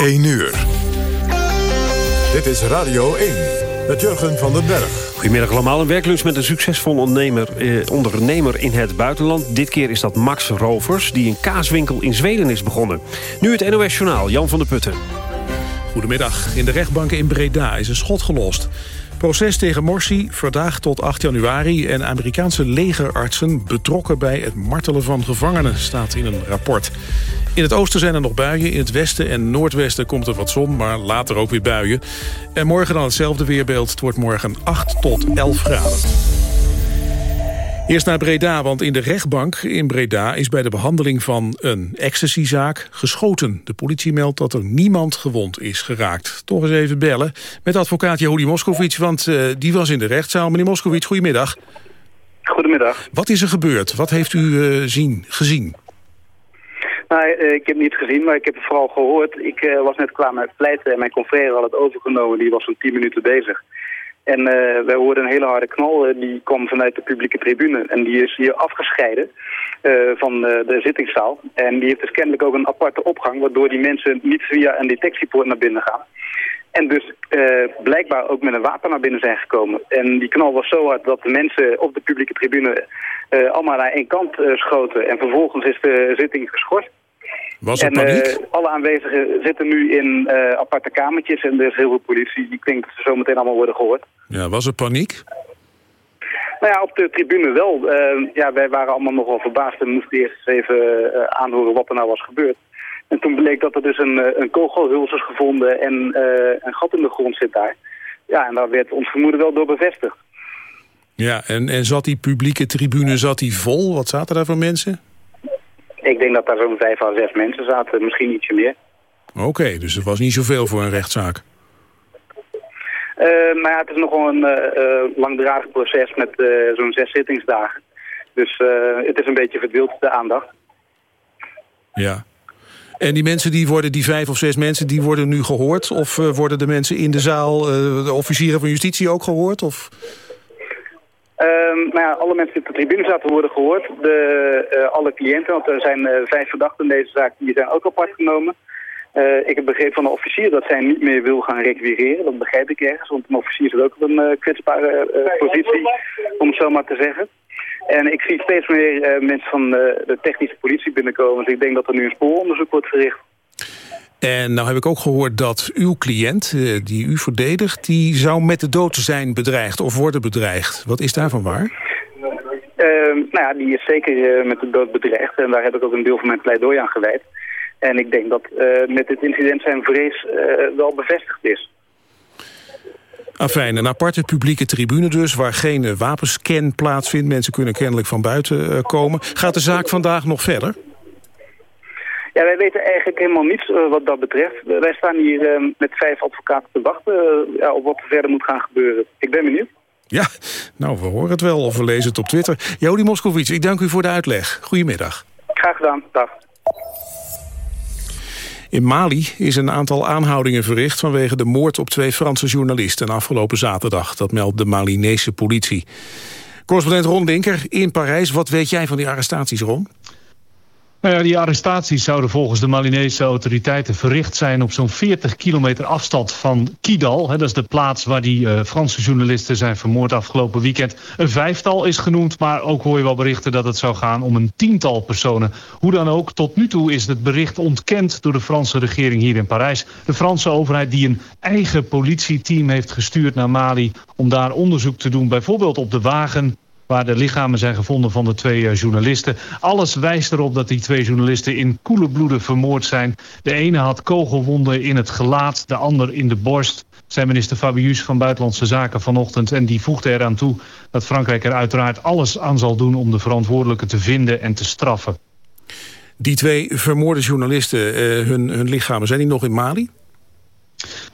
1 uur. Dit is Radio 1 met Jurgen van den Berg. Goedemiddag allemaal. Een werklunch met een succesvol ondernemer, eh, ondernemer in het buitenland. Dit keer is dat Max Rovers, die een kaaswinkel in Zweden is begonnen. Nu het NOS Journaal, Jan van der Putten. Goedemiddag. In de rechtbanken in Breda is een schot gelost. Proces tegen Morsi vandaag tot 8 januari... en Amerikaanse legerartsen betrokken bij het martelen van gevangenen... staat in een rapport. In het oosten zijn er nog buien, in het westen en noordwesten komt er wat zon... maar later ook weer buien. En morgen dan hetzelfde weerbeeld. Het wordt morgen 8 tot 11 graden. Eerst naar Breda, want in de rechtbank in Breda is bij de behandeling van een ecstasyzaak geschoten. De politie meldt dat er niemand gewond is geraakt. Toch eens even bellen met advocaat Jehudi Moskowitz, want uh, die was in de rechtszaal. Meneer Moskowitz, goedemiddag. Goedemiddag. Wat is er gebeurd? Wat heeft u uh, zien, gezien? Nou, uh, ik heb niet gezien, maar ik heb het vooral gehoord. Ik was net klaar met pleiten en mijn confrère had het overgenomen. Die was zo'n 10 minuten bezig. En uh, wij hoorden een hele harde knal, die kwam vanuit de publieke tribune. En die is hier afgescheiden van de zittingszaal. En die heeft dus kennelijk ook een aparte opgang, waardoor die mensen niet via een detectiepoort naar binnen gaan. En dus blijkbaar ook met een wapen naar binnen zijn gekomen. En die knal was zo hard dat de mensen op de publieke tribune allemaal naar één kant schoten. En vervolgens is de zitting geschorst. Was er en, paniek? Uh, alle aanwezigen zitten nu in uh, aparte kamertjes en er is heel veel politie. Ik denk dat ze zometeen allemaal worden gehoord. Ja, was er paniek? Nou ja, op de tribune wel. Uh, ja, wij waren allemaal nogal verbaasd en moesten eerst even aanhoren wat er nou was gebeurd. En toen bleek dat er dus een, een kogelhuls is gevonden en een gat in de grond zit daar. Ja, en daar werd ons vermoeden wel door bevestigd. Ja, en, en zat die publieke tribune zat die vol? Wat zaten daar voor mensen? Ik denk dat daar zo'n vijf à zes mensen zaten, misschien ietsje meer. Oké, okay, dus er was niet zoveel voor een rechtszaak. Uh, maar ja, het is nogal een uh, langdradig proces met uh, zo'n zes zittingsdagen. Dus het is een beetje verdeeld, de aandacht. Ja. En die mensen, die worden, die vijf of zes mensen, die worden nu gehoord? Of worden de mensen in de zaal, de officieren van justitie ook gehoord? Of... Um, nou ja, alle mensen die op de tribune zaten worden gehoord. De, uh, alle cliënten, want er zijn uh, vijf verdachten in deze zaak, die zijn ook apart genomen. Uh, ik heb begrepen van de officier dat zij niet meer wil gaan requireren. Dat begrijp ik ergens, want een officier zit ook op een kwetsbare positie, om het zo maar te zeggen. En ik zie steeds meer mensen van de technische politie binnenkomen. Dus ik denk dat er nu een spooronderzoek wordt verricht. En nou heb ik ook gehoord dat uw cliënt, die u verdedigt... die zou met de dood zijn bedreigd of worden bedreigd. Wat is daarvan waar? Uh, nou ja, die is zeker uh, met de dood bedreigd. En daar heb ik ook een deel van mijn pleidooi aan gewijd. En ik denk dat uh, met dit incident zijn vrees wel bevestigd is. Afijn, een aparte publieke tribune dus... waar geen wapenscan plaatsvindt. Mensen kunnen kennelijk van buiten komen. Gaat de zaak vandaag nog verder? Ja, wij weten eigenlijk helemaal niets uh, wat dat betreft. Wij staan hier uh, met vijf advocaten te wachten ja, op wat er verder moet gaan gebeuren. Ik ben benieuwd. Ja, nou, we horen het wel of we lezen het op Twitter. Jody Moskowitz, ik dank u voor de uitleg. Goedemiddag. Graag gedaan. Dag. In Mali is een aantal aanhoudingen verricht vanwege de moord op twee Franse journalisten afgelopen zaterdag. Dat meldt de Malinese politie. Correspondent Ron Dinker in Parijs. Wat weet jij van die arrestaties, Ron? Nou ja, die arrestaties zouden volgens de Malinese autoriteiten verricht zijn op zo'n 40 kilometer afstand van Kidal. dat is de plaats waar die uh, Franse journalisten zijn vermoord afgelopen weekend. Een vijftal is genoemd, maar ook hoor je wel berichten dat het zou gaan om een tiental personen. Hoe dan ook, tot nu toe is het bericht ontkend door de Franse regering hier in Parijs. De Franse overheid die een eigen politieteam heeft gestuurd naar Mali om daar onderzoek te doen. Bijvoorbeeld op de wagen waar de lichamen zijn gevonden van de twee uh, journalisten. Alles wijst erop dat die twee journalisten in koele bloeden vermoord zijn. De ene had kogelwonden in het gelaat, de ander in de borst. Zijn minister Fabius van Buitenlandse Zaken vanochtend. En die voegde eraan toe dat Frankrijk er uiteraard alles aan zal doen... om de verantwoordelijken te vinden en te straffen. Die twee vermoorde journalisten, uh, hun, hun lichamen, zijn die nog in Mali?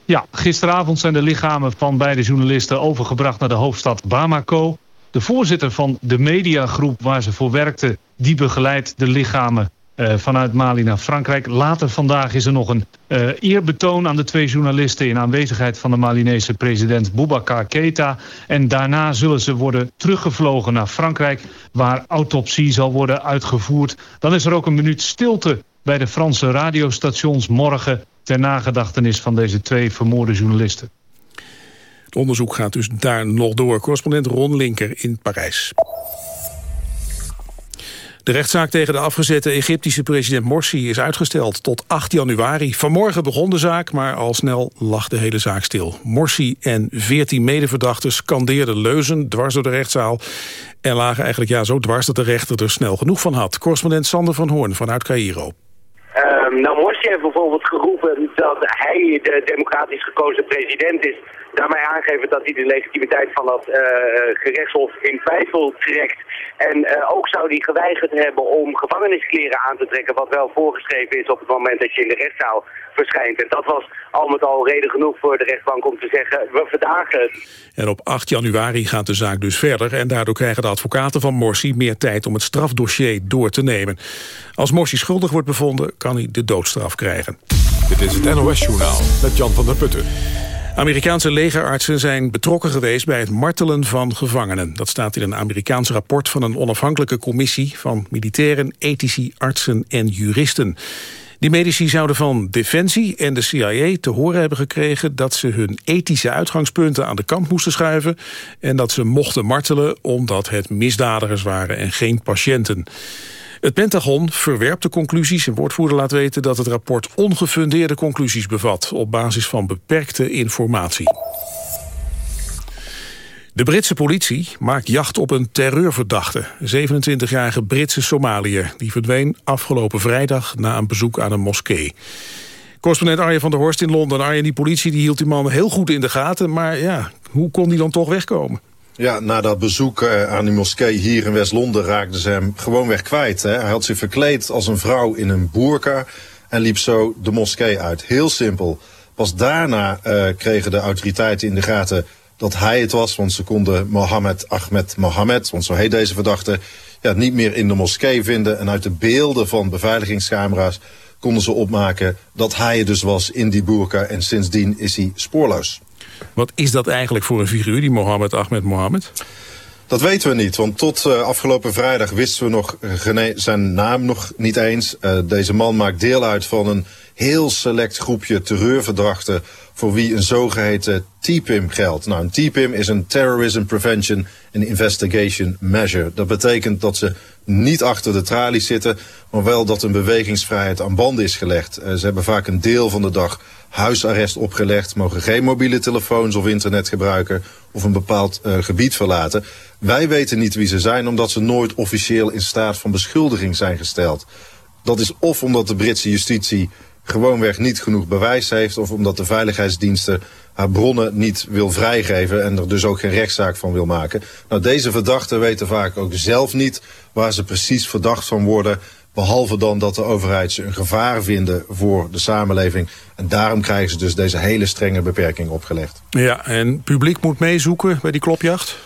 Ja, gisteravond zijn de lichamen van beide journalisten overgebracht naar de hoofdstad Bamako. De voorzitter van de mediagroep waar ze voor werkte... die begeleidt de lichamen uh, vanuit Mali naar Frankrijk. Later vandaag is er nog een uh, eerbetoon aan de twee journalisten... in aanwezigheid van de Malinese president Boubacar Keita. En daarna zullen ze worden teruggevlogen naar Frankrijk... waar autopsie zal worden uitgevoerd. Dan is er ook een minuut stilte bij de Franse radiostations morgen ter nagedachtenis van deze twee vermoorde journalisten. Onderzoek gaat dus daar nog door. Correspondent Ron Linker in Parijs. De rechtszaak tegen de afgezette Egyptische president Morsi is uitgesteld tot 8 januari. Vanmorgen begon de zaak, maar al snel lag de hele zaak stil. Morsi en 14 medeverdachten scandeerden leuzen dwars door de rechtszaal... en lagen eigenlijk ja, zo dwars dat de rechter er snel genoeg van had. Correspondent Sander van Hoorn vanuit Cairo. Um, nou, Morsi heeft bijvoorbeeld geroepen dat hij de democratisch gekozen president is daarmee aangeven dat hij de legitimiteit van dat uh, gerechtshof in twijfel trekt. En uh, ook zou hij geweigerd hebben om gevangeniskleren aan te trekken, wat wel voorgeschreven is op het moment dat je in de rechtszaal verschijnt. En dat was al met al reden genoeg voor de rechtbank om te zeggen, we verdagen het. En op 8 januari gaat de zaak dus verder en daardoor krijgen de advocaten van Morsi meer tijd om het strafdossier door te nemen. Als Morsi schuldig wordt bevonden, kan hij de doodstraf krijgen. Dit is het NOS Journaal met Jan van der Putten. Amerikaanse legerartsen zijn betrokken geweest bij het martelen van gevangenen. Dat staat in een Amerikaans rapport van een onafhankelijke commissie... van militairen, ethici, artsen en juristen. Die medici zouden van Defensie en de CIA te horen hebben gekregen... dat ze hun ethische uitgangspunten aan de kant moesten schuiven... en dat ze mochten martelen omdat het misdadigers waren en geen patiënten. Het Pentagon verwerpt de conclusies. Een woordvoerder laat weten dat het rapport ongefundeerde conclusies bevat... op basis van beperkte informatie. De Britse politie maakt jacht op een terreurverdachte. 27-jarige Britse Somaliër. Die verdween afgelopen vrijdag na een bezoek aan een moskee. Correspondent Arjen van der Horst in Londen. Arjen, die politie die hield die man heel goed in de gaten. Maar ja, hoe kon die dan toch wegkomen? Ja, na dat bezoek uh, aan die moskee hier in West-Londen raakten ze hem gewoon weg kwijt. Hè? Hij had zich verkleed als een vrouw in een boerka en liep zo de moskee uit. Heel simpel. Pas daarna uh, kregen de autoriteiten in de gaten dat hij het was. Want ze konden Mohammed Ahmed Mohammed, want zo heet deze verdachte, ja, niet meer in de moskee vinden. En uit de beelden van beveiligingscamera's konden ze opmaken dat hij het dus was in die boerka. En sindsdien is hij spoorloos. Wat is dat eigenlijk voor een figuur, die Mohammed Ahmed Mohammed? Dat weten we niet, want tot uh, afgelopen vrijdag wisten we nog zijn naam nog niet eens. Uh, deze man maakt deel uit van een heel select groepje terreurverdachten voor wie een zogeheten TPIM geldt. Nou, een TPIM is een Terrorism Prevention and Investigation Measure. Dat betekent dat ze niet achter de tralies zitten, maar wel dat een bewegingsvrijheid aan banden is gelegd. Uh, ze hebben vaak een deel van de dag huisarrest opgelegd, mogen geen mobiele telefoons of internet gebruiken of een bepaald uh, gebied verlaten. Wij weten niet wie ze zijn omdat ze nooit officieel in staat van beschuldiging zijn gesteld. Dat is of omdat de Britse justitie gewoonweg niet genoeg bewijs heeft... of omdat de veiligheidsdiensten haar bronnen niet wil vrijgeven... en er dus ook geen rechtszaak van wil maken. Nou, deze verdachten weten vaak ook zelf niet waar ze precies verdacht van worden... Behalve dan dat de overheid ze een gevaar vinden voor de samenleving. En daarom krijgen ze dus deze hele strenge beperking opgelegd. Ja, en publiek moet meezoeken bij die klopjacht?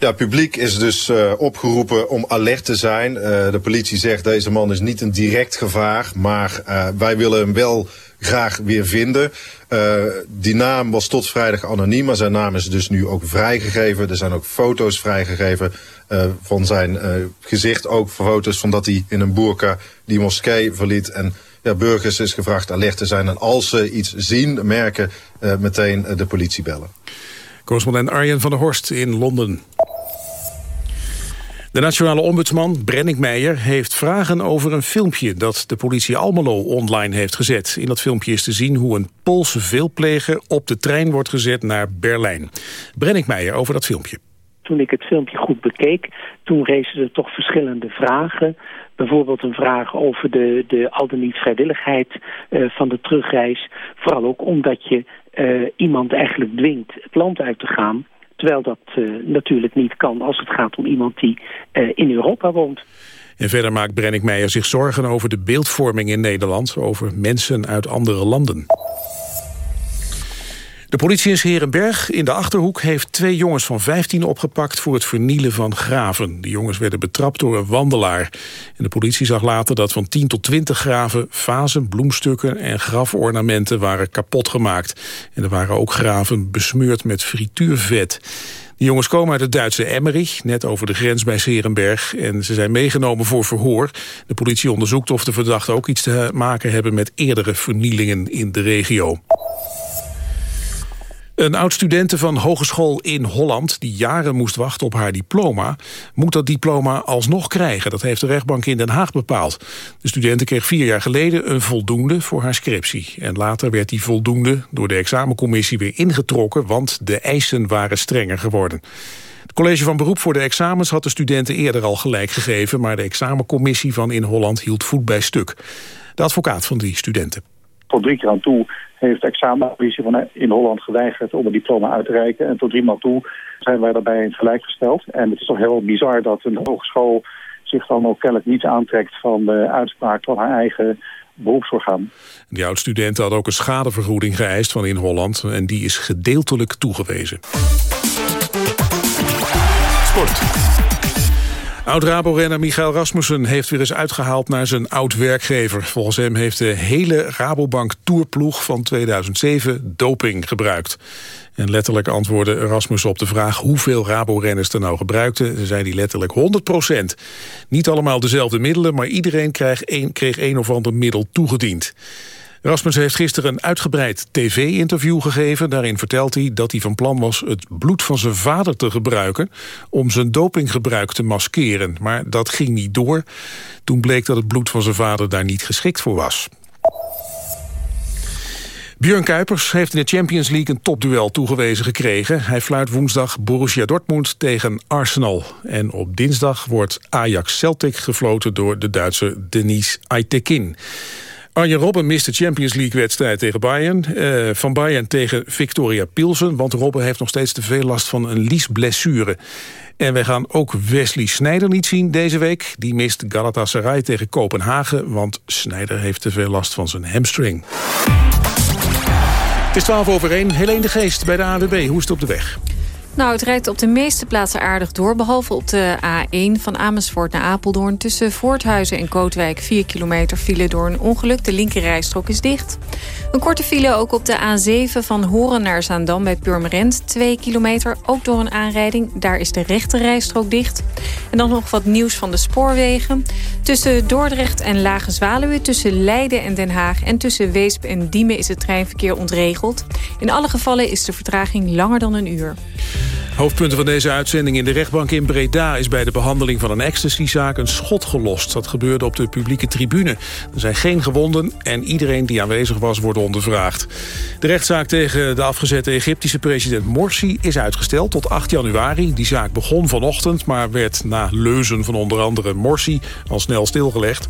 Ja, publiek is dus uh, opgeroepen om alert te zijn. Uh, de politie zegt deze man is niet een direct gevaar, maar uh, wij willen hem wel graag weer vinden. die naam was tot vrijdag anoniem, maar zijn naam is dus nu ook vrijgegeven. Er zijn ook foto's vrijgegeven van zijn gezicht, ook foto's van dat hij in een boerka die moskee verliet. En ja, burgers is gevraagd alert te zijn en als ze iets zien, merken, meteen de politie bellen. Correspondent Arjen van der Horst in Londen. De nationale ombudsman, Brennick Meijer, heeft vragen over een filmpje dat de politie Almelo online heeft gezet. In dat filmpje is te zien hoe een Poolse veelpleger op de trein wordt gezet naar Berlijn. Brennick Meijer over dat filmpje. Toen ik het filmpje goed bekeek, toen rezen er toch verschillende vragen. Bijvoorbeeld een vraag over de, de al dan niet vrijwilligheid uh, van de terugreis. Vooral ook omdat je iemand eigenlijk dwingt het land uit te gaan Terwijl dat uh, natuurlijk niet kan als het gaat om iemand die uh, in Europa woont. En verder maakt Brennick Meijer zich zorgen over de beeldvorming in Nederland... over mensen uit andere landen. De politie in Herenberg in de Achterhoek heeft twee jongens van 15 opgepakt voor het vernielen van graven. De jongens werden betrapt door een wandelaar. De politie zag later dat van 10 tot 20 graven vazen, bloemstukken en grafornamenten waren kapot gemaakt. En er waren ook graven besmeurd met frituurvet. De jongens komen uit het Duitse Emmerich, net over de grens bij Serenberg. En ze zijn meegenomen voor verhoor. De politie onderzoekt of de verdachten ook iets te maken hebben... met eerdere vernielingen in de regio. Een oud-studente van hogeschool in Holland... die jaren moest wachten op haar diploma... moet dat diploma alsnog krijgen. Dat heeft de rechtbank in Den Haag bepaald. De studente kreeg vier jaar geleden een voldoende voor haar scriptie. En later werd die voldoende door de examencommissie weer ingetrokken... want de eisen waren strenger geworden. Het college van beroep voor de examens had de studenten eerder al gelijk gegeven... maar de examencommissie van in Holland hield voet bij stuk. De advocaat van die studenten. Tot drie keer aan toe heeft de van in Holland geweigerd om een diploma uit te reiken. En tot driemaal toe zijn wij daarbij in gelijk gesteld. En het is toch heel bizar dat een hogeschool zich dan ook kennelijk niet aantrekt van de uitspraak van haar eigen beroepsorgaan. Die oud-studenten had ook een schadevergoeding geëist van in Holland en die is gedeeltelijk toegewezen. Sport. Oud-Rabo-renner Michael Rasmussen heeft weer eens uitgehaald naar zijn oud-werkgever. Volgens hem heeft de hele Rabobank Tourploeg van 2007 doping gebruikt. En letterlijk antwoordde Rasmussen op de vraag hoeveel Rabo-renners er nou gebruikten. Ze zei die letterlijk 100 procent. Niet allemaal dezelfde middelen, maar iedereen kreeg een, kreeg een of ander middel toegediend. Rasmus heeft gisteren een uitgebreid tv-interview gegeven. Daarin vertelt hij dat hij van plan was het bloed van zijn vader te gebruiken... om zijn dopinggebruik te maskeren. Maar dat ging niet door. Toen bleek dat het bloed van zijn vader daar niet geschikt voor was. Björn Kuipers heeft in de Champions League een topduel toegewezen gekregen. Hij fluit woensdag Borussia Dortmund tegen Arsenal. En op dinsdag wordt Ajax-Celtic gefloten door de Duitse Denise Aitekin. Arjen Robben mist de Champions League-wedstrijd tegen Bayern. Uh, van Bayern tegen Victoria Pilsen. Want Robben heeft nog steeds te veel last van een liesblessure. En wij gaan ook Wesley Sneijder niet zien deze week. Die mist Galatasaray tegen Kopenhagen. Want Sneijder heeft te veel last van zijn hamstring. Het is 12 over 1. Helene de Geest bij de AWB. Hoe is het op de weg? Nou, het rijdt op de meeste plaatsen aardig door. Behalve op de A1 van Amersfoort naar Apeldoorn. Tussen Voorthuizen en Kootwijk 4 kilometer file door een ongeluk. De linkerrijstrook is dicht. Een korte file ook op de A7 van Horen naar Zaandam bij Purmerend. 2 kilometer, ook door een aanrijding. Daar is de rechterrijstrook dicht. En dan nog wat nieuws van de spoorwegen. Tussen Dordrecht en Lage Zwaluwe, tussen Leiden en Den Haag... en tussen Weesp en Diemen is het treinverkeer ontregeld. In alle gevallen is de vertraging langer dan een uur. Hoofdpunten van deze uitzending in de rechtbank in Breda... is bij de behandeling van een ecstasyzaak een schot gelost. Dat gebeurde op de publieke tribune. Er zijn geen gewonden en iedereen die aanwezig was wordt ondervraagd. De rechtszaak tegen de afgezette Egyptische president Morsi is uitgesteld tot 8 januari. Die zaak begon vanochtend, maar werd na leuzen van onder andere Morsi... al snel stilgelegd.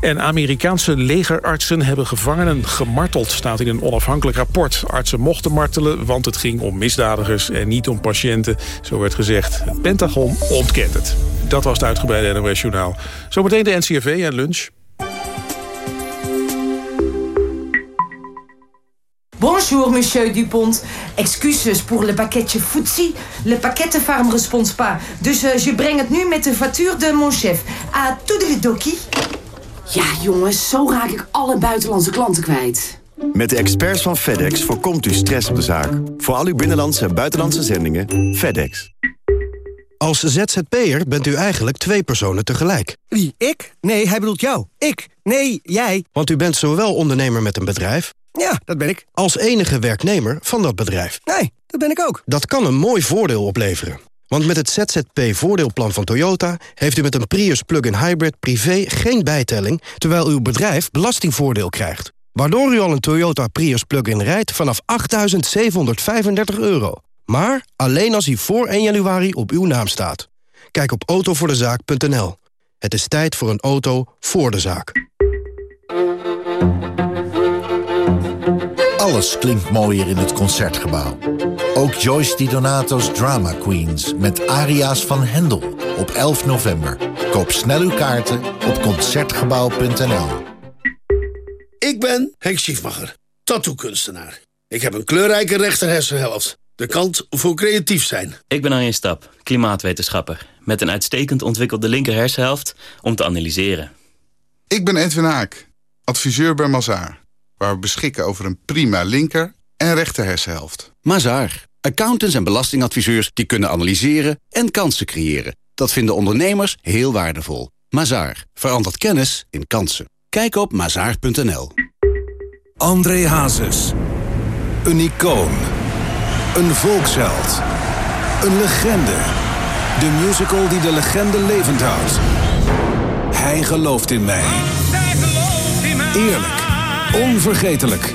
En Amerikaanse legerartsen hebben gevangenen gemarteld... staat in een onafhankelijk rapport. Artsen mochten martelen, want het ging om misdadigers en niet om patiënten zo werd gezegd. Het Pentagon ontkent het. Dat was het uitgebreide NOS Journaal. Zometeen de NCRV en lunch. Bonjour, monsieur Dupont. Excuses pour le pakketje footsie. Le pakkettenfarm respons pas. Dus uh, je breng het nu met de factuur de mon chef. A toedeledokie. Ja, jongens, zo raak ik alle buitenlandse klanten kwijt. Met de experts van FedEx voorkomt u stress op de zaak. Voor al uw binnenlandse en buitenlandse zendingen, FedEx. Als ZZP'er bent u eigenlijk twee personen tegelijk. Wie, ik? Nee, hij bedoelt jou. Ik? Nee, jij. Want u bent zowel ondernemer met een bedrijf... Ja, dat ben ik. ...als enige werknemer van dat bedrijf. Nee, dat ben ik ook. Dat kan een mooi voordeel opleveren. Want met het ZZP-voordeelplan van Toyota... heeft u met een Prius plug-in hybrid privé geen bijtelling... terwijl uw bedrijf belastingvoordeel krijgt. Waardoor u al een Toyota Prius plug-in rijdt vanaf 8.735 euro. Maar alleen als hij voor 1 januari op uw naam staat. Kijk op autovoordezaak.nl. Het is tijd voor een auto voor de zaak. Alles klinkt mooier in het Concertgebouw. Ook Joyce Di Donato's Drama Queens met aria's van Hendel op 11 november. Koop snel uw kaarten op Concertgebouw.nl. Ik ben Henk Schiefmacher, tattoo-kunstenaar. Ik heb een kleurrijke rechterhersenhelft. De kant voor creatief zijn. Ik ben Arjen Stap, klimaatwetenschapper. Met een uitstekend ontwikkelde linker hersenhelft om te analyseren. Ik ben Edwin Haak, adviseur bij Mazaar. Waar we beschikken over een prima linker en rechter hersenhelft. Mazaar. Accountants en belastingadviseurs die kunnen analyseren en kansen creëren. Dat vinden ondernemers heel waardevol. Mazaar. Verandert kennis in kansen. Kijk op mazaar.nl. André Hazes. Een icoon. Een volksheld. Een legende. De musical die de legende levend houdt. Hij gelooft in mij. Eerlijk. Onvergetelijk.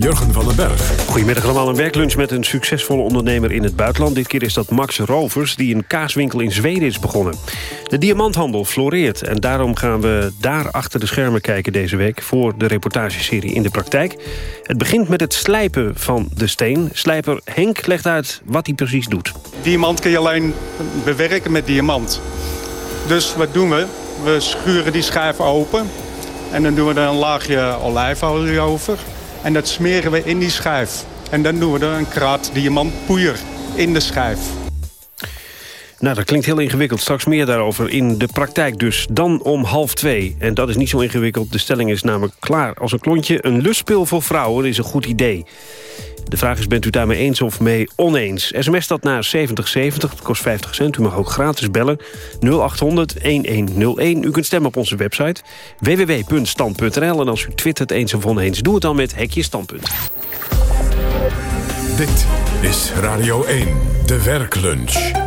Jurgen van den Berg. Goedemiddag allemaal, een werklunch met een succesvolle ondernemer in het buitenland. Dit keer is dat Max Rovers, die een kaaswinkel in Zweden is begonnen. De diamanthandel floreert en daarom gaan we daar achter de schermen kijken deze week... voor de reportageserie In de Praktijk. Het begint met het slijpen van de steen. Slijper Henk legt uit wat hij precies doet. Diamant kun je alleen bewerken met diamant. Dus wat doen we? We schuren die schijf open en dan doen we er een laagje olijfolie over... En dat smeren we in die schijf. En dan doen we er een kraat diamantpoeier in de schijf. Nou, dat klinkt heel ingewikkeld. Straks meer daarover in de praktijk dus. Dan om half twee. En dat is niet zo ingewikkeld. De stelling is namelijk klaar als een klontje. Een lustspil voor vrouwen is een goed idee. De vraag is, bent u daarmee eens of mee oneens? SMS dat naar 7070, het kost 50 cent. U mag ook gratis bellen. 0800-1101. U kunt stemmen op onze website www.stand.nl. En als u twittert eens of oneens, doe het dan met Hekje Standpunt. Dit is Radio 1, de werklunch.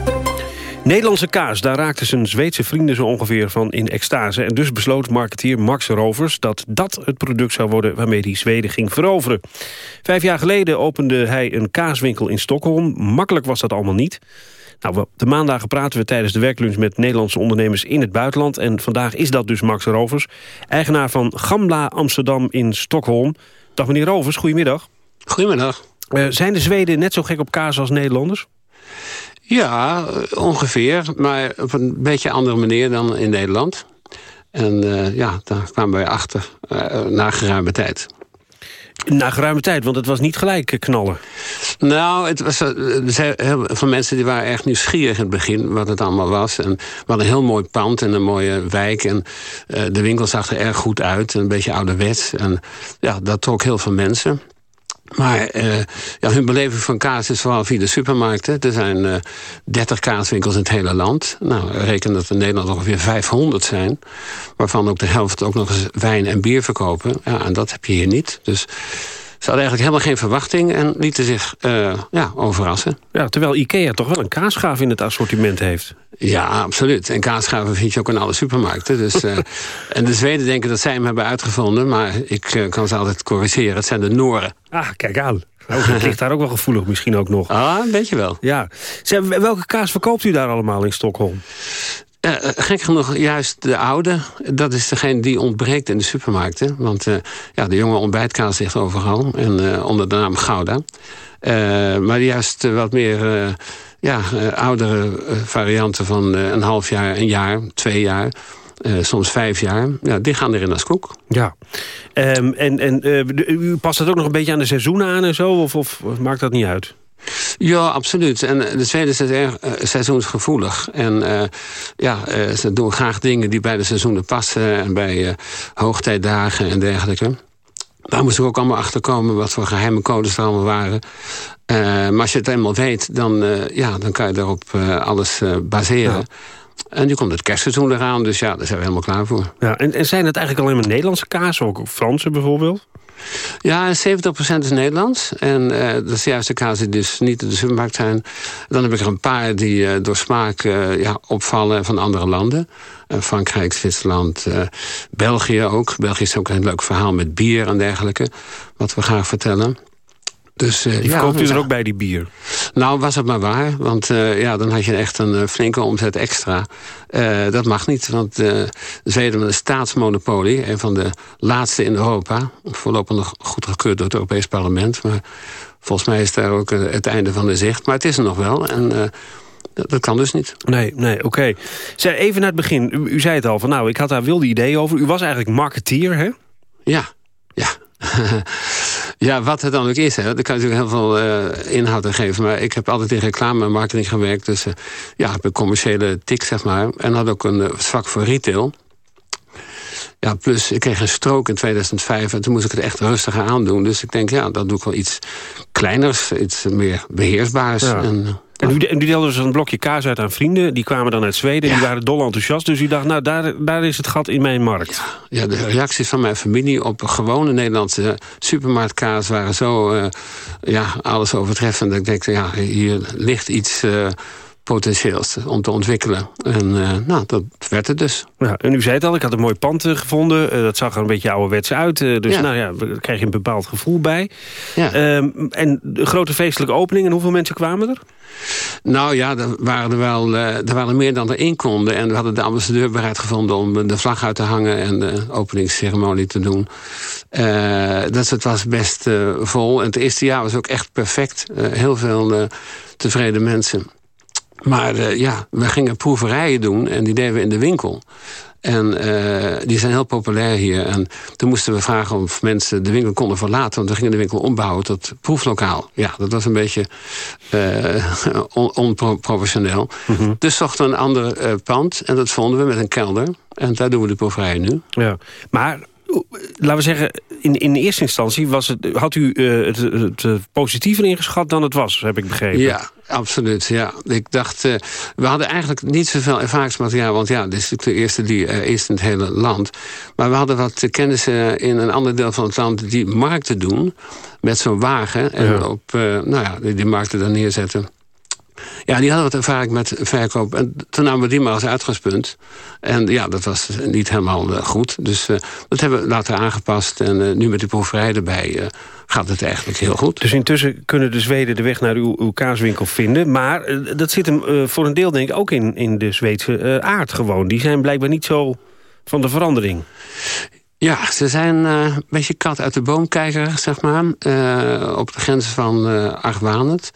Nederlandse kaas, daar raakten zijn Zweedse vrienden zo ongeveer van in extase. En dus besloot marketeer Max Rovers dat dat het product zou worden waarmee hij Zweden ging veroveren. Vijf jaar geleden opende hij een kaaswinkel in Stockholm. Makkelijk was dat allemaal niet. Nou, de maandagen praten we tijdens de werklunch met Nederlandse ondernemers in het buitenland. En vandaag is dat dus Max Rovers, eigenaar van Gamla Amsterdam in Stockholm. Dag meneer Rovers, goedemiddag. Goedemiddag. Uh, zijn de Zweden net zo gek op kaas als Nederlanders? Ja, ongeveer. Maar op een beetje andere manier dan in Nederland. En uh, ja, daar kwamen wij achter uh, na geruime tijd. Na geruime tijd, want het was niet gelijk knallen. Nou, het was, veel mensen die waren echt nieuwsgierig in het begin... wat het allemaal was. En we hadden een heel mooi pand en een mooie wijk. En uh, de winkel zag er erg goed uit. Een beetje ouderwets. En ja, dat trok heel veel mensen. Maar uh, ja, hun beleving van kaas is vooral via de supermarkten. Er zijn uh, 30 kaaswinkels in het hele land. Nou, reken dat er in Nederland ongeveer 500 zijn. Waarvan ook de helft ook nog eens wijn en bier verkopen. Ja, en dat heb je hier niet. Dus ze hadden eigenlijk helemaal geen verwachting... en lieten zich uh, ja, overrassen. Ja, terwijl Ikea toch wel een kaasgaaf in het assortiment heeft. Ja, absoluut. En kaasgaven vind je ook in alle supermarkten. Dus, uh, en de Zweden denken dat zij hem hebben uitgevonden... maar ik uh, kan ze altijd corrigeren. Het zijn de Noren. Ah, kijk aan. Oh, het ligt daar ook wel gevoelig misschien ook nog. Ah, een beetje wel. Ja. Zeg, welke kaas verkoopt u daar allemaal in Stockholm? Uh, gek genoeg juist de oude. Dat is degene die ontbreekt in de supermarkten. Want uh, ja, de jonge ontbijtkaas ligt overal. En uh, onder de naam Gouda. maar juist wat meer ja, oudere varianten van een half jaar, een jaar, twee jaar... soms vijf jaar, ja, die gaan erin als koek. Ja, um, en, en u past dat ook nog een beetje aan de seizoenen aan en zo? Of, of maakt dat niet uit? Ja, absoluut. En de Zweden zijn erg uh, seizoensgevoelig. En uh, ja, uh, ze doen graag dingen die bij de seizoenen passen... en bij hoogtijdagen en dergelijke. Daar moesten we ook allemaal achter komen wat voor geheime codes er allemaal waren. maar als je het eenmaal weet, dan, ja, dan kan je daarop alles baseren. Ja. En nu komt het kerstseizoen eraan, dus ja, daar zijn we helemaal klaar voor. Ja, en, en zijn het eigenlijk alleen maar Nederlandse kaas, ook Franse bijvoorbeeld? Ja, 70% is Nederlands. En uh, dat is de kaas die dus niet in de supermarkt zijn. Dan heb ik er een paar die uh, door smaak uh, ja, opvallen van andere landen. Frankrijk, Zwitserland, België ook. België is ook een leuk verhaal met bier en dergelijke. Wat we graag vertellen. Dus, uh, die ja, verkoopt u er ook bij, die bier? Nou, was het maar waar. Want uh, ja, dan had je echt een uh, flinke omzet extra. dat mag niet, want Zweden met een staatsmonopolie... een van de laatste in Europa. Voorlopig nog goed gekeurd door het Europees Parlement. Maar volgens mij is daar ook het einde van de zicht. Maar het is er nog wel. En dat, kan dus niet. Nee, nee, oké. Okay. Even naar het begin. U, u, zei het al, van nou, ik had daar wilde ideeën over. U was eigenlijk marketeer, hè? Ja, ja. ja, wat het dan ook is, hè. Daar kan je natuurlijk heel veel uh, inhoud aan geven. Maar ik heb altijd in reclame en marketing gewerkt. Dus uh, ja, heb een commerciële tik, zeg maar. En had ook een uh, zwak voor retail. Ja, plus ik kreeg een stroke in 2005 en toen moest ik het echt rustiger aandoen. Dus ik denk, ja, dat doe ik wel iets kleiners, iets meer beheersbaars. Ja. En, en u, en u deelde dus een blokje kaas uit aan vrienden. Die kwamen dan uit Zweden. Ja. Die waren dol enthousiast. Dus u dacht, nou, daar, daar is het gat in mijn markt. Ja, de reacties van mijn familie op gewone Nederlandse supermarktkaas... waren zo uh, ja, alles overtreffend. Dat ik denk, ja, hier ligt iets... Uh, potentieels om te ontwikkelen. En uh, nou, dat werd het dus. Ja, en u zei het al, ik had een mooi pand uh, gevonden. Uh, dat zag er een beetje ouderwets uit. dus ja. nou ja, daar krijg je een bepaald gevoel bij. Ja. Um, en de grote feestelijke opening, en hoeveel mensen kwamen er? Nou ja, er waren er wel er waren meer dan er in konden. En we hadden de ambassadeur bereid gevonden om de vlag uit te hangen... en de openingsceremonie te doen. dus het was best vol. En het eerste jaar was ook echt perfect. heel veel tevreden mensen. Maar uh, ja, we gingen proeverijen doen en die deden we in de winkel. En uh, die zijn heel populair hier. En toen moesten we vragen of mensen de winkel konden verlaten. Want we gingen de winkel ombouwen tot proeflokaal. Ja, dat was een beetje uh, on onprofessioneel. Mm -hmm. Dus zochten we een ander uh, pand. En dat vonden we met een kelder. En daar doen we de proeverijen nu. Ja, maar laten we zeggen, in, in eerste instantie was het, had u uh, het, het positiever ingeschat dan het was, heb ik begrepen. Ja, absoluut. Ja. Ik dacht, uh, we hadden eigenlijk niet zoveel ervaringsmateriaal, want ja, dit is natuurlijk de eerste die er is in het hele land. Maar we hadden wat kennissen in een ander deel van het land die markten doen, met zo'n wagen, en ja. op, nou ja, die markten dan neerzetten. Ja, die hadden wat ervaring met verkoop. En toen namen we die maar als uitgangspunt. En ja, dat was niet helemaal uh, goed. Dus uh, dat hebben we later aangepast. En uh, nu met die proeverij erbij gaat het eigenlijk heel goed. Dus intussen kunnen de Zweden de weg naar uw, uw kaaswinkel vinden. Maar dat zit hem voor een deel denk ik ook in, in de Zweedse aard gewoon. Die zijn blijkbaar niet zo van de verandering. Ja, ze zijn uh, een beetje kat uit de boom kijken, zeg maar. Uh, op de grens van uh, argwanend.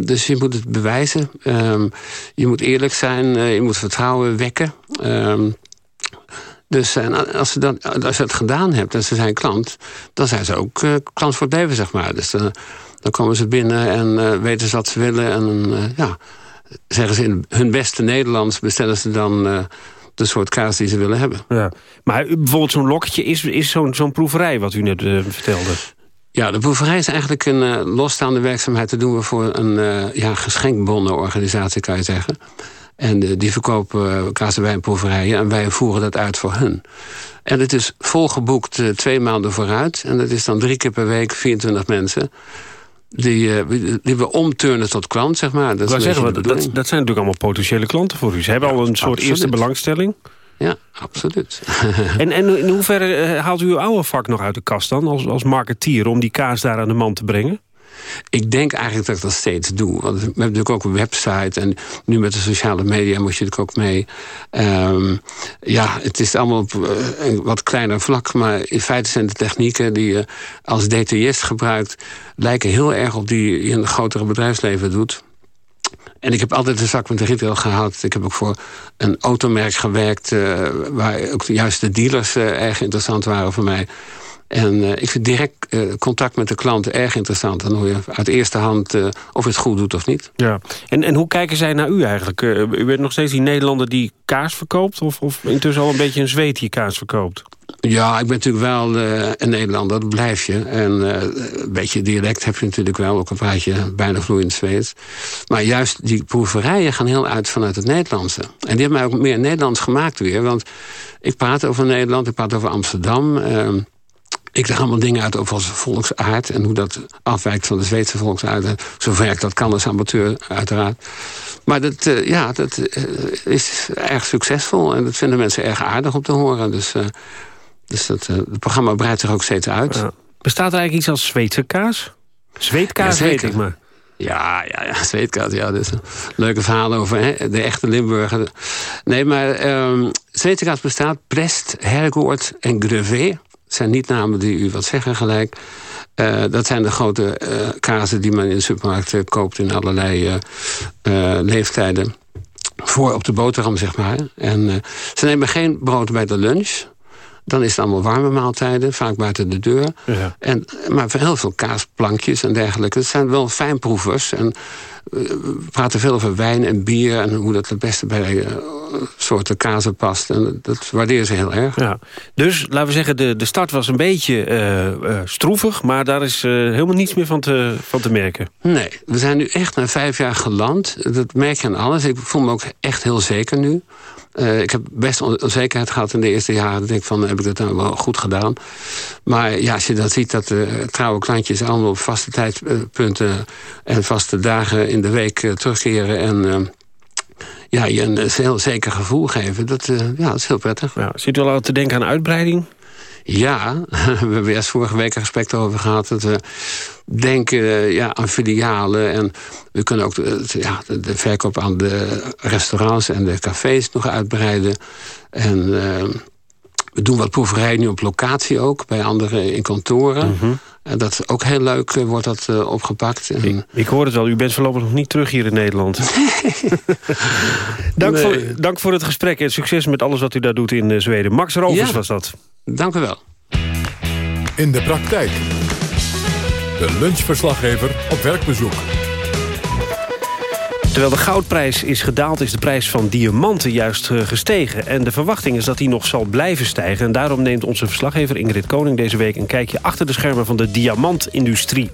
dus je moet het bewijzen. je moet eerlijk zijn. je moet vertrouwen wekken. dus en als, dat, als je dat gedaan hebt en ze zijn klant... dan zijn ze ook klant voor het leven, zeg maar. Dus dan komen ze binnen en weten ze wat ze willen. En ja, zeggen ze in hun beste Nederlands... bestellen ze dan de soort kaas die ze willen hebben. Ja. Maar bijvoorbeeld zo'n lokketje is, is zo'n zo'n proeverij wat u net uh, vertelde. Ja, de proeverij is eigenlijk een uh, losstaande werkzaamheid. Dat doen we voor een uh, ja, geschenkbonnenorganisatie, kan je zeggen. En die verkopen kaas- en wijnproeverijen en wij voeren dat uit voor hun. En het is volgeboekt twee maanden vooruit. En dat is dan drie keer per week 24 mensen die, die we omturnen tot klant, zeg maar. Dat, zeggen, dat, dat, zijn natuurlijk allemaal potentiële klanten voor u. Ze hebben ja, al een soort absoluut. eerste belangstelling. Ja, absoluut. en, en in hoeverre haalt u uw oude vak nog uit de kast dan, als, als marketeer... om die kaas daar aan de man te brengen? Ik denk eigenlijk dat ik dat steeds doe. Want we hebben natuurlijk ook een website. En nu met de sociale media moet je natuurlijk ook mee. Um, ja, het is allemaal op een wat kleiner vlak. Maar in feite zijn de technieken die je als detailist gebruikt... lijken heel erg op die je in het grotere bedrijfsleven doet. En ik heb altijd een zak met de retail gehad. Ik heb ook voor een automerk gewerkt... Uh, waar ook juist de dealers uh, erg interessant waren voor mij... En uh, ik vind direct uh, contact met de klanten erg interessant. Dan hoor je uit eerste hand uh, of je het goed doet of niet. Ja. En, en hoe kijken zij naar u eigenlijk? u bent nog steeds die Nederlander die kaas verkoopt? Of, of intussen al een beetje een zweet die kaas verkoopt? Ja, ik ben natuurlijk wel een Nederlander, dat blijf je. En een beetje dialect heb je natuurlijk wel, ook een praatje bijna vloeiend Zweeds. Maar juist die proeverijen gaan heel uit vanuit het Nederlandse. En die hebben mij ook meer Nederlands gemaakt weer. Want ik praat over Nederland, ik praat over Amsterdam... Ik leg allemaal dingen uit over onze volksaard... en hoe dat afwijkt van de Zweedse volksaard. Zover ik dat kan als amateur, uiteraard. Maar dat, uh, ja, dat uh, is erg succesvol. En dat vinden mensen erg aardig om te horen. Dus, uh, dus dat, het programma breidt zich ook steeds uit. Bestaat er eigenlijk iets als Zweedse kaas? Zweetkaas Ja, weet ik maar. Ja, ja, ja, zweetkaas. Ja, dat is een leuke verhaal over hè, de echte Limburger. Nee, maar ehm zweetkaas bestaat Brest, Hergoort en Grevé. Het zijn niet namen die u wat zeggen gelijk. Eh, dat zijn de grote eh, kazen die men in de supermarkt eh, koopt... in allerlei leeftijden. Voor op de boterham, zeg maar. En ze nemen geen brood bij de lunch... Dan is het allemaal warme maaltijden, vaak buiten de deur. Ja. En, maar voor heel veel kaasplankjes en dergelijke. Het zijn wel fijnproevers. En we praten veel over wijn en bier... en hoe dat het beste bij soorten kazen past. En dat waarderen ze heel erg. Ja. Dus, laten we zeggen, de, de start was een beetje eh, stroevig... maar daar is eh, helemaal niets meer van te, van te merken. Nee, we zijn nu echt na vijf jaar geland. Dat merk je aan alles. Ik voel me ook echt heel zeker nu. Ik heb best on- onzekerheid gehad in de eerste jaren. Ik denk van, heb ik dat nou wel goed gedaan? Maar ja, als je dat ziet, dat de trouwe klantjes... allemaal op vaste tijdpunten en vaste dagen in de week terugkeren... en ja, je een eh, heel zeker gevoel geven, dat, eh, ja, dat is heel prettig. Ja, zit u al te denken aan uitbreiding? Ja, we hebben eerst vorige week een gesprek over gehad. Dat we denken eh, ja, aan filialen. En we kunnen ook de, ja, de, verkoop aan de restaurants en de cafés nog uitbreiden. En eh, we doen wat proeverijen nu op locatie ook. Bij anderen in kantoren. En dat is ook heel leuk eh, wordt dat eh, opgepakt. En, Ik hoor het wel, u bent voorlopig nog niet terug hier in Nederland. dank, Nee. voor, dank voor het gesprek en succes met alles wat u daar doet in eh, Zweden. Max Rovers Ja. was dat. Dank u wel. In de praktijk. De lunchverslaggever op werkbezoek. Terwijl de goudprijs is gedaald, is de prijs van diamanten juist eh, gestegen. En de verwachting is dat die nog zal blijven stijgen. En daarom neemt onze verslaggever Ingrid Koning deze week... een kijkje achter de schermen van de diamantindustrie.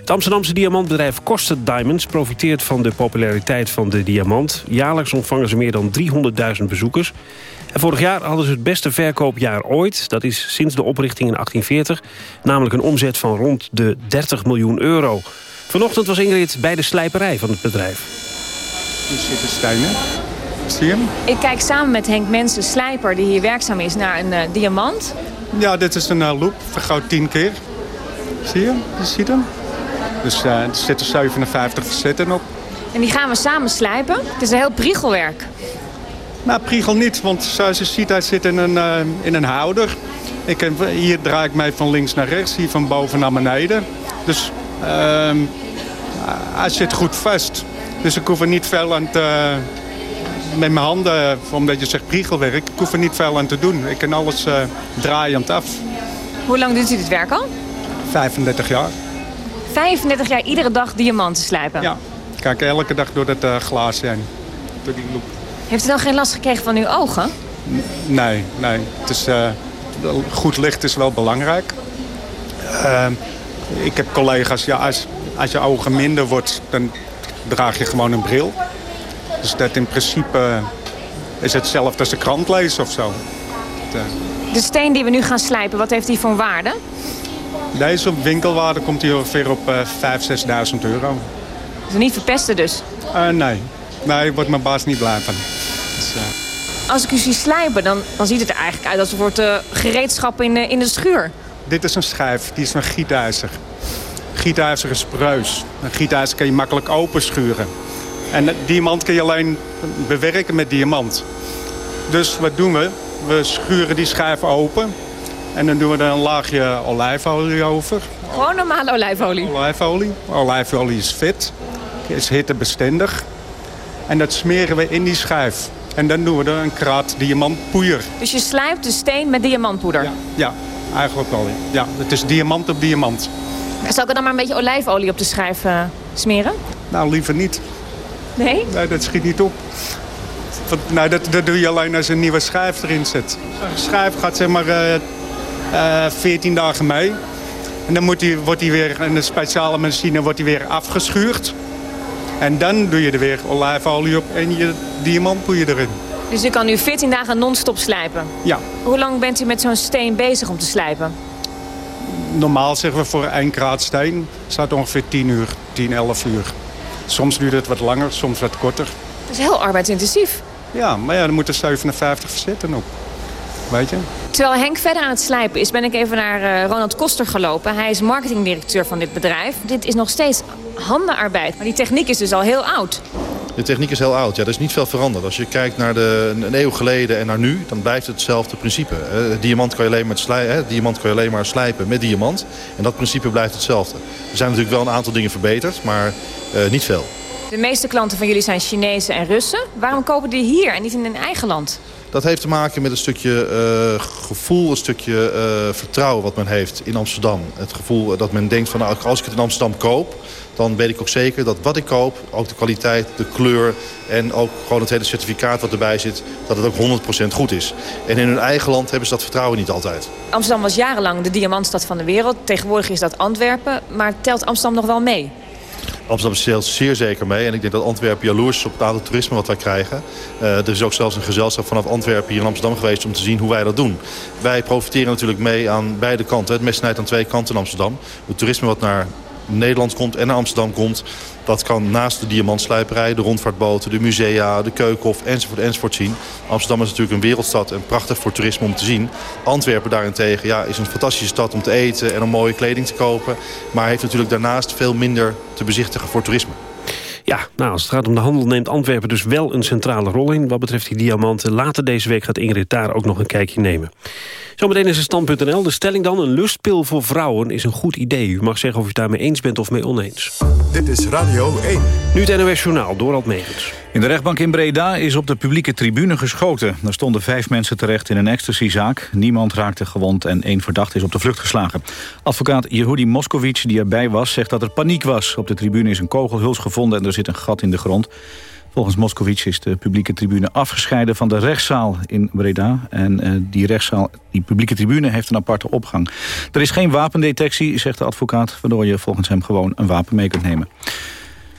Het Amsterdamse diamantbedrijf Koster Diamonds profiteert van de populariteit van de diamant. Jaarlijks ontvangen ze meer dan 300.000 bezoekers. En vorig jaar hadden ze het beste verkoopjaar ooit. Dat is sinds de oprichting in 1840. Namelijk een omzet van rond de 30 miljoen euro. Vanochtend was Ingrid bij de slijperij van het bedrijf. Hier zit de stenen. Zie je hem? Ik kijk samen met Henk Mensen, slijper die hier werkzaam is, naar een eh, diamant. Ja, dit is een eh, loop. Vergroot 10 keer. Zie je? Je ziet hem. Dus eh, er zitten 57 facetten op. En die gaan we samen slijpen. Het is een heel priegelwerk. Nou, priegel niet, want zoals je ziet, hij zit in een, in een houder. Ik hier draai ik mij van links naar rechts, hier van boven naar beneden. Dus ehm, hij zit goed vast. Dus ik hoef er niet veel aan te... Met mijn handen, omdat je zegt priegelwerk, ik hoef er niet veel aan te doen. Ik kan alles eh, draaiend af. Hoe lang doet u dit werk al? 35 jaar. 35 jaar iedere dag diamanten slijpen. Ja. Kijk elke dag door dat eh, glaas heen. Door die loop. Heeft u dan geen last gekregen van uw ogen? Nee, nee. Het is, eh, goed licht is wel belangrijk. Ehm, ik heb collega's, ja, als, als je ogen minder wordt, dan draag je gewoon een bril. Dus dat in principe is hetzelfde als een krant lezen of zo. Eh, De steen die we nu gaan slijpen, wat heeft die voor waarde? deze op winkelwaarde komt hier ongeveer op eh 5.000, 6.000 euro. Dus niet verpesten dus. Eh, nee, nee, wordt mijn baas niet blij van. Dus, eh, Als ik u zie slijpen, dan, dan ziet het er eigenlijk uit als een soort eh, gereedschap in, de- in de schuur. Dit is een schijf, die is van gietijzer. Gietijzer is preus. Een gietijzer kan je makkelijk openschuren. En diamant kun je alleen bewerken met diamant. Dus wat doen we? We schuren die schijf open. En dan doen we er een laagje olijfolie over. Gewoon normale olijfolie. Olijfolie. Olijfolie is fit. Is hittebestendig. En dat smeren we in die schijf. En dan doen we er een kraat diamantpoeier. Dus je slijpt de steen met diamantpoeder. Ja, eigenlijk wel. Ja, het is diamant op diamant. Zal ik er dan maar een beetje olijfolie op de schijf eh, smeren? Nou, liever niet. Nee? Nee, dat schiet niet op. Want, nou, dat, dat doe je alleen als een nieuwe schijf erin zit. Een schijf gaat zeg maar eh, eh, 14 dagen mee. En dan moet die, wordt die weer in een speciale machine wordt die weer afgeschuurd. En dan doe je er weer olijfolie op en je diamantpoeier erin. Dus u kan nu 14 dagen non-stop slijpen. Ja, Hoe lang bent u met zo'n steen bezig om te slijpen? Normaal zeggen we voor één kraat steen staat ongeveer 10 uur, 10, 11 uur. Soms duurt het wat langer, soms wat korter. Dat is heel arbeidsintensief. Ja, maar ja, er moeten 57 verzetten op. Weet je? Terwijl Henk verder aan het slijpen is, ben ik even naar uh, Ronald Koster gelopen. Hij is marketingdirecteur van dit bedrijf. Dit is nog steeds handenarbeid, maar die techniek is dus al heel oud. De techniek is heel oud. Ja, er is niet veel veranderd. Als je kijkt naar de, een eeuw geleden en naar nu, dan blijft het hetzelfde principe. Uh, diamant, kan je alleen met slijpen, diamant kan je alleen maar slijpen met diamant. En dat principe blijft hetzelfde. Er zijn natuurlijk wel een aantal dingen verbeterd, maar uh, niet veel. De meeste klanten van jullie zijn Chinezen en Russen. Waarom kopen die hier en niet in hun eigen land? Dat heeft te maken met een stukje uh, gevoel, een stukje uh, vertrouwen wat men heeft in Amsterdam. Het gevoel dat men denkt van nou, als ik het in Amsterdam koop... dan weet ik ook zeker dat wat ik koop, ook de kwaliteit, de kleur... en ook gewoon het hele certificaat wat erbij zit, dat het ook 100% goed is. En in hun eigen land hebben ze dat vertrouwen niet altijd. Amsterdam was jarenlang de diamantstad van de wereld. Tegenwoordig is dat Antwerpen. Maar telt Amsterdam nog wel mee? Amsterdam stelt zeer zeker mee. En ik denk dat Antwerpen jaloers is op het aantal toerisme wat wij krijgen. Uh, er is ook zelfs een gezelschap vanaf Antwerpen hier in Amsterdam geweest... om te zien hoe wij dat doen. Wij profiteren natuurlijk mee aan beide kanten. Het mes snijdt aan twee kanten in Amsterdam. Het toerisme wat naar Nederland komt en naar Amsterdam komt... dat kan naast de diamantslijperij, de rondvaartboten, de musea, de keukenhof enzovoort enzovoort zien. Amsterdam is natuurlijk een wereldstad en prachtig voor toerisme om te zien. Antwerpen daarentegen ja, is een fantastische stad om te eten en om mooie kleding te kopen. Maar heeft natuurlijk daarnaast veel minder te bezichtigen voor toerisme. Ja, nou, als het gaat om de handel neemt Antwerpen dus wel een centrale rol in. Wat betreft die diamanten. Later deze week gaat Ingrid daar ook nog een kijkje nemen. Zometeen is het stand.nl. De stelling dan, een lustpil voor vrouwen is een goed idee. U mag zeggen of u het daarmee eens bent of mee oneens. Dit is Radio 1. Nu het NOS Journaal, Dorald Megens. In de rechtbank in Breda is op de publieke tribune geschoten. Er stonden vijf mensen terecht in een ecstasyzaak. Niemand raakte gewond en één verdachte is op de vlucht geslagen. Advocaat Yehudi Moskovic, die erbij was, zegt dat er paniek was. Op de tribune is een kogelhuls gevonden en er zit een gat in de grond. Volgens Moskowitz is de publieke tribune afgescheiden van de rechtszaal in Breda. En uh, die rechtszaal, die publieke tribune heeft een aparte opgang. Er is geen wapendetectie, zegt de advocaat... waardoor je volgens hem gewoon een wapen mee kunt nemen.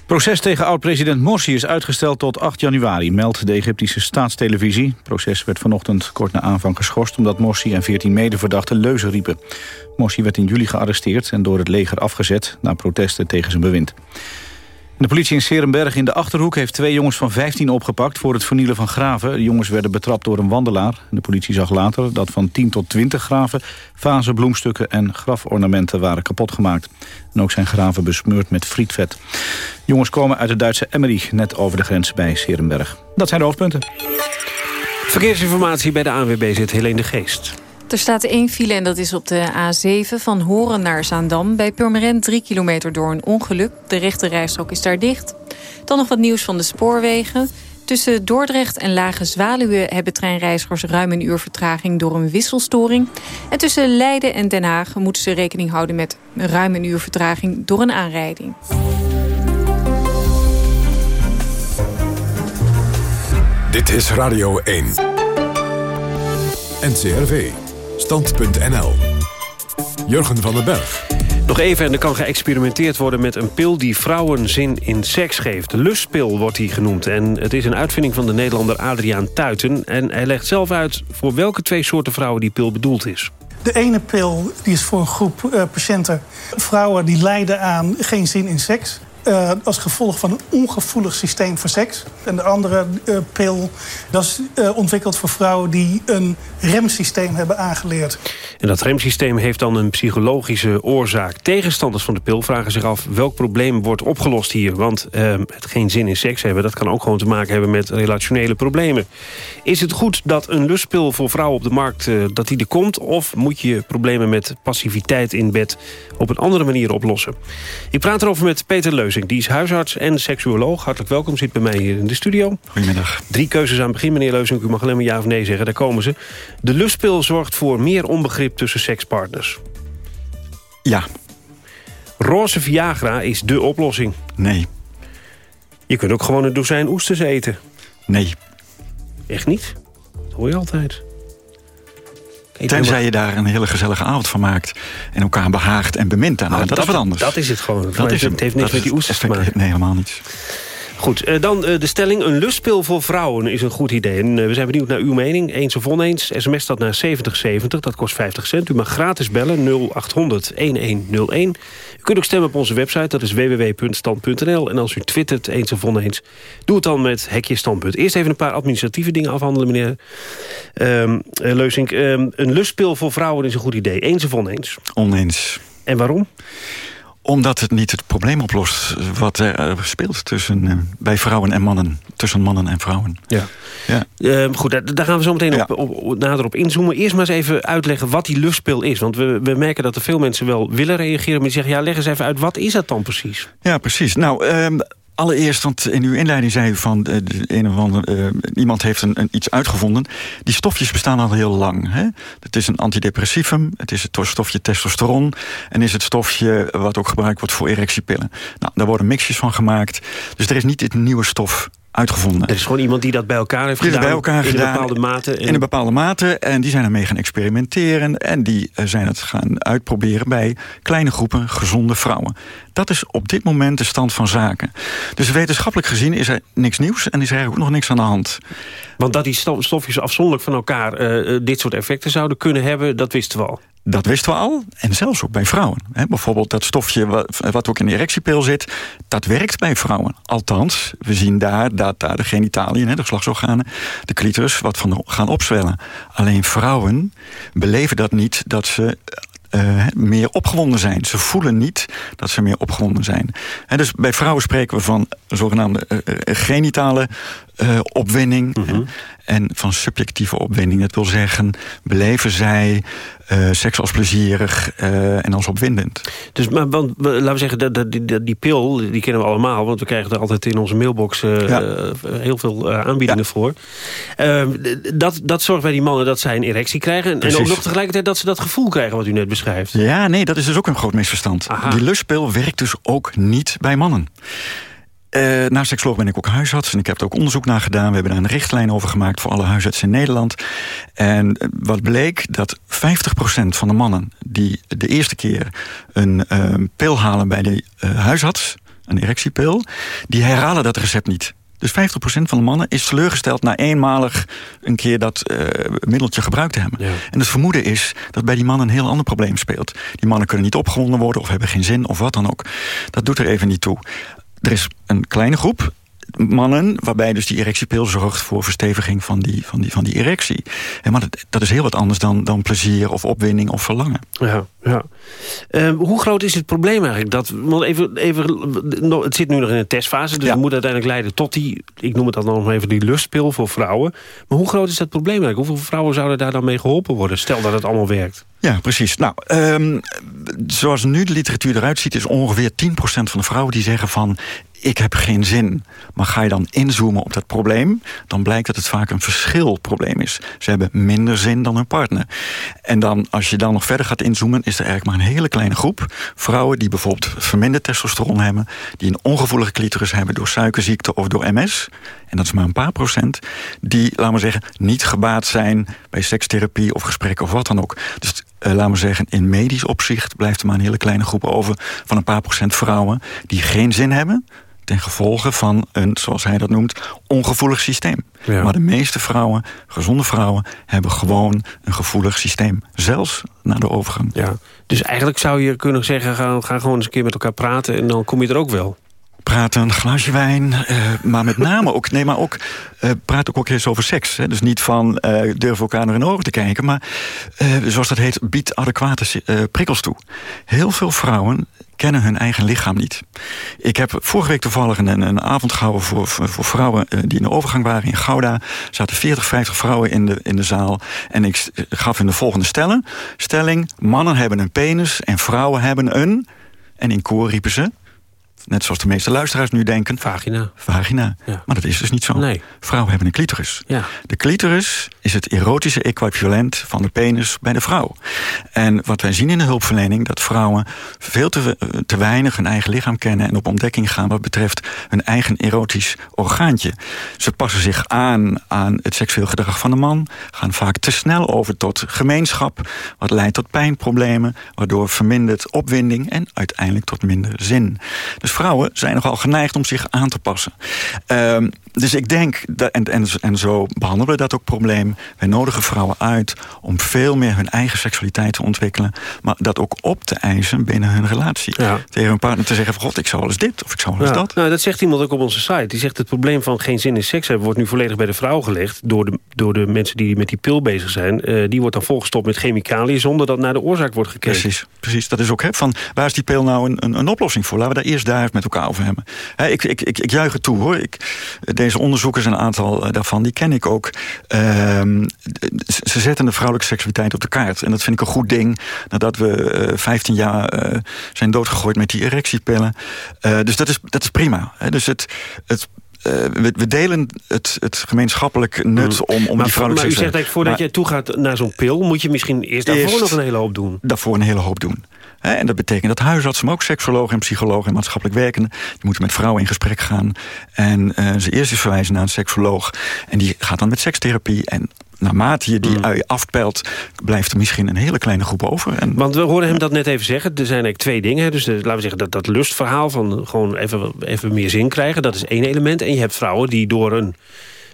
Proces tegen oud-president Morsi is uitgesteld tot 8 januari, meldt de Egyptische staatstelevisie. Het proces werd vanochtend kort na aanvang geschorst... omdat Morsi en 14 medeverdachten leuzen riepen. Morsi werd in juli gearresteerd en door het leger afgezet... na protesten tegen zijn bewind. De politie in Serenberg in de Achterhoek heeft twee jongens van 15 opgepakt... voor het vernielen van graven. De jongens werden betrapt door een wandelaar. De politie zag later dat van 10 tot 20 graven... vazen, bloemstukken en grafornamenten waren kapotgemaakt. En ook zijn graven besmeurd met frietvet. De jongens komen uit het Duitse Emmerich, net over de grens bij Serenberg. Dat zijn de hoofdpunten. Verkeersinformatie bij de ANWB zit Helene de Geest. Er staat één file en dat is op de A7 van Horen naar Zaandam. Bij Purmerend 3 kilometer door een ongeluk. De rechte rijstrook is daar dicht. Dan nog wat nieuws van de spoorwegen. Tussen Dordrecht en Lage Zwaluwe hebben treinreizigers ruim een uur vertraging door een wisselstoring. En tussen Leiden en Den Haag moeten ze rekening houden met ruim een uur vertraging door een aanrijding. Dit is Radio 1. NCRV. Stand.nl. Jurgen van den Berg. Nog even, en er kan geëxperimenteerd worden met een pil die vrouwen zin in seks geeft. De lustpil wordt die genoemd. En het is een uitvinding van de Nederlander Adriaan Tuiten. En hij legt zelf uit voor welke twee soorten vrouwen die pil bedoeld is. De ene pil die is voor een groep uh, patiënten, vrouwen die lijden aan geen zin in seks. Uh, als gevolg van een ongevoelig systeem voor seks. En de andere uh, pil, dat is uh, ontwikkeld voor vrouwen die een remsysteem hebben aangeleerd. En dat remsysteem heeft dan een psychologische oorzaak. Tegenstanders van de pil vragen zich af welk probleem wordt opgelost hier. Want het geen zin in seks hebben, dat kan ook gewoon te maken hebben met relationele problemen. Is het goed dat een lustpil voor vrouwen op de markt dat die er komt? Of moet je problemen met passiviteit in bed op een andere manier oplossen? Ik praat erover met Peter Leus die is huisarts en seksuoloog. Hartelijk welkom, zit bij mij hier in de studio. Goedemiddag. Drie keuzes aan het begin, meneer Leuzink. U mag alleen maar ja of nee zeggen, daar komen ze. De lustpil zorgt voor meer onbegrip tussen sekspartners. Ja. Roze Viagra is dé oplossing. Nee. Je kunt ook gewoon een dozijn oesters eten. Nee. Echt niet? Dat hoor je altijd. Tenzij je daar een hele gezellige avond van maakt... en elkaar behaagt en bemint daarna. Nou, dat, dat, is wat anders. Dat is het gewoon. Dat is het heeft niks met die oesters te maken. Nee, helemaal niets. Goed, eh, dan eh, de stelling. Een lustpil voor vrouwen is een goed idee. En eh, we zijn benieuwd naar uw mening. Eens of oneens. SMS dat naar 7070. Dat kost 50 cent. U mag gratis bellen 0800 1101. U kunt ook stemmen op onze website. Dat is www.stand.nl. En als u twittert eens of oneens. Doe het dan met hekje standpunt. Eerst even een paar administratieve dingen afhandelen, meneer um, Leusink. Um, een lustpil voor vrouwen is een goed idee. Eens of oneens? Oneens. En waarom? Omdat het niet het probleem oplost wat er speelt tussen, uh, bij vrouwen en mannen. Tussen mannen en vrouwen. Ja. ja. Uh, goed, daar gaan we zo meteen op, op, nader op inzoomen. Eerst maar eens even uitleggen wat die lustspeel is. Want we, we merken dat er veel mensen wel willen reageren. Maar die zeggen, ja, leg eens even uit, wat is dat dan precies? Ja, precies. Nou, uh, Allereerst, want in uw inleiding zei u van uh, een uh, iemand heeft een, iets uitgevonden. Die stofjes bestaan al heel lang. Hè? Het is een antidepressivum, het is het stofje testosteron en is het stofje wat ook gebruikt wordt voor erectiepillen. Nou, daar worden mixjes van gemaakt. Dus er is niet dit nieuwe stof uitgevonden. Er is gewoon iemand die dat bij elkaar heeft gedaan. Bij elkaar in gedaan, een bepaalde mate. En... In een bepaalde mate. En die zijn ermee gaan experimenteren. En die eh, zijn het gaan uitproberen bij kleine groepen gezonde vrouwen. Dat is op dit moment de stand van zaken. Dus wetenschappelijk gezien is er niks nieuws. En is er eigenlijk ook nog niks aan de hand. Want dat die stofjes afzonderlijk van elkaar uh, dit soort effecten zouden kunnen hebben, dat wisten we al. Dat wisten we al. En zelfs ook bij vrouwen. bijvoorbeeld dat stofje wat, ook in de erectiepil zit... dat werkt bij vrouwen. Althans, we zien daar dat daar de genitaliën, de geslachtsorganen... de clitoris wat van gaan opzwellen. Alleen vrouwen beleven dat niet dat ze uh, meer opgewonden zijn. Ze voelen niet dat ze meer opgewonden zijn. Dus bij vrouwen spreken we van zogenaamde uh, genitale uh, opwinding. Mm -hmm. En van subjectieve opwinding. Dat wil zeggen, beleven zij uh, seks als plezierig uh, en als opwindend. Dus, maar want, laten we zeggen, dat, die, die pil, die kennen we allemaal... want we krijgen er altijd in onze mailbox ja. heel veel aanbiedingen ja. voor. Ehm, dat, dat zorgt bij die mannen dat zij een erectie krijgen... En ook nog tegelijkertijd dat ze dat gevoel krijgen wat u net beschrijft. Ja, nee, dat is dus ook een groot misverstand. Aha. Die lustpil werkt dus ook niet bij mannen. Uh, naast seksoloog ben ik ook huisarts en ik heb er ook onderzoek naar gedaan. We hebben daar een richtlijn over gemaakt voor alle huisartsen in Nederland. En wat bleek, dat 50% van de mannen die de eerste keer een uh, pil halen bij de uh, huisarts, een erectiepil, die herhalen dat recept niet. Dus 50% van de mannen is teleurgesteld na eenmalig een keer dat uh, middeltje gebruikt te hebben. Ja. En het vermoeden is dat bij die mannen een heel ander probleem speelt. Die mannen kunnen niet opgewonden worden of hebben geen zin of wat dan ook. Dat doet er even niet toe. Er is een kleine groep mannen, waarbij dus die erectiepil zorgt voor versteviging van die, van die, van die erectie. En maar dat, dat is heel wat anders dan, dan plezier of opwinding of verlangen. Ja, ja. Uh, hoe groot is het probleem eigenlijk? Dat, want even, even, het zit nu nog in een testfase, dus ja. het moet uiteindelijk leiden tot die, ik noem het dan nog even die lustpil voor vrouwen. Maar hoe groot is dat probleem eigenlijk? Hoeveel vrouwen zouden daar dan mee geholpen worden? Stel dat het allemaal werkt. Ja, precies. Nou, um, zoals nu de literatuur eruit ziet... is ongeveer 10% van de vrouwen die zeggen van ik heb geen zin. Maar ga je dan inzoomen op dat probleem... dan blijkt dat het vaak een verschilprobleem is. Ze hebben minder zin dan hun partner. En dan, als je dan nog verder gaat inzoomen... is er eigenlijk maar een hele kleine groep vrouwen... die bijvoorbeeld verminderd testosteron hebben... die een ongevoelige clitoris hebben door suikerziekte of door MS... en dat is maar een paar procent... die, laten we zeggen, niet gebaat zijn bij sekstherapie of gesprekken of wat dan ook. Dus uh, laten we zeggen, in medisch opzicht blijft er maar een hele kleine groep over van een paar procent vrouwen die geen zin hebben ten gevolge van een, zoals hij dat noemt, ongevoelig systeem. Ja. Maar de meeste vrouwen, gezonde vrouwen, hebben gewoon een gevoelig systeem. Zelfs na de overgang. Ja. Dus eigenlijk zou je kunnen zeggen, ga, ga gewoon eens een keer met elkaar praten... en dan kom je er ook wel praten, een glaasje wijn. Uh, maar met name ook, nee, maar ook, uh, praat ook, ook eens over seks. Hè. Dus niet van uh, durf elkaar naar in ogen te kijken. Maar zoals dat heet, biedt adequate prikkels toe. Heel veel vrouwen kennen hun eigen lichaam niet. Ik heb vorige week toevallig een, een avond gehouden voor, voor vrouwen die in de overgang waren in Gouda. Er zaten 40, 50 vrouwen in de, in de zaal. En ik gaf hun de volgende stelling. Stelling, mannen hebben een penis en vrouwen hebben een... En in koor riepen ze net zoals de meeste luisteraars nu denken... Vagina. Vagina. Ja. Maar dat is dus niet zo. Nee. Vrouwen hebben een clitoris. Ja. De clitoris is het erotische equivalent van de penis bij de vrouw. En wat wij zien in de hulpverlening... dat vrouwen veel te, te weinig hun eigen lichaam kennen... en op ontdekking gaan wat betreft hun eigen erotisch orgaantje. Ze passen zich aan aan het seksueel gedrag van de man... gaan vaak te snel over tot gemeenschap... wat leidt tot pijnproblemen... waardoor vermindert opwinding en uiteindelijk tot minder zin. Dus vrouwen zijn nogal geneigd om zich aan te passen. Ehm, dus ik denk, dat, en, en, en zo behandelen we dat ook probleem. Wij nodigen vrouwen uit om veel meer hun eigen seksualiteit te ontwikkelen. Maar dat ook op te eisen binnen hun relatie. Tegen hun partner te zeggen van god, ik zou wel eens dit of ik zou wel eens dat. Nou, dat zegt iemand ook op onze site. Die zegt het probleem van geen zin in seks hebben... wordt nu volledig bij de vrouw gelegd door de, door de mensen die met die pil bezig zijn. Uh, die wordt dan volgestopt met chemicaliën zonder dat naar de oorzaak wordt gekeken. Precies, precies. dat is ook hè, van waar is die pil nou een, een, een oplossing voor? Laten we daar eerst daar met elkaar over hebben. ik, ik, ik, ik juich het toe hoor. Ik, deze onderzoekers, een aantal eh, daarvan, die ken ik ook. Ehm, ze zetten de vrouwelijke seksualiteit op de kaart. En dat vind ik een goed ding. Nadat we uh, 15 jaar uh, zijn doodgegooid met die erectiepillen. dus dat is, dat is prima. Hè. Dus het, het we, we, delen het, het gemeenschappelijk nut mm. om, om maar, die vrouwelijke Maar u zegt eigenlijk, voordat je toe gaat naar zo'n pil... moet je misschien eerst daarvoor eerst nog een hele hoop doen. Daarvoor een hele hoop doen. En dat betekent dat huisartsen, maar ook seksologen en psychologen en maatschappelijk werkenden, die moeten met vrouwen in gesprek gaan. En uh, ze eerst eens verwijzen naar een seksoloog. En die gaat dan met sekstherapie. En naarmate je die mm. ui afpelt, blijft er misschien een hele kleine groep over. En, Want we hoorden hem dat net even zeggen. Er zijn eigenlijk twee dingen. Dus laten we zeggen dat, dat lustverhaal van gewoon even, even meer zin krijgen. Dat is één element. En je hebt vrouwen die door een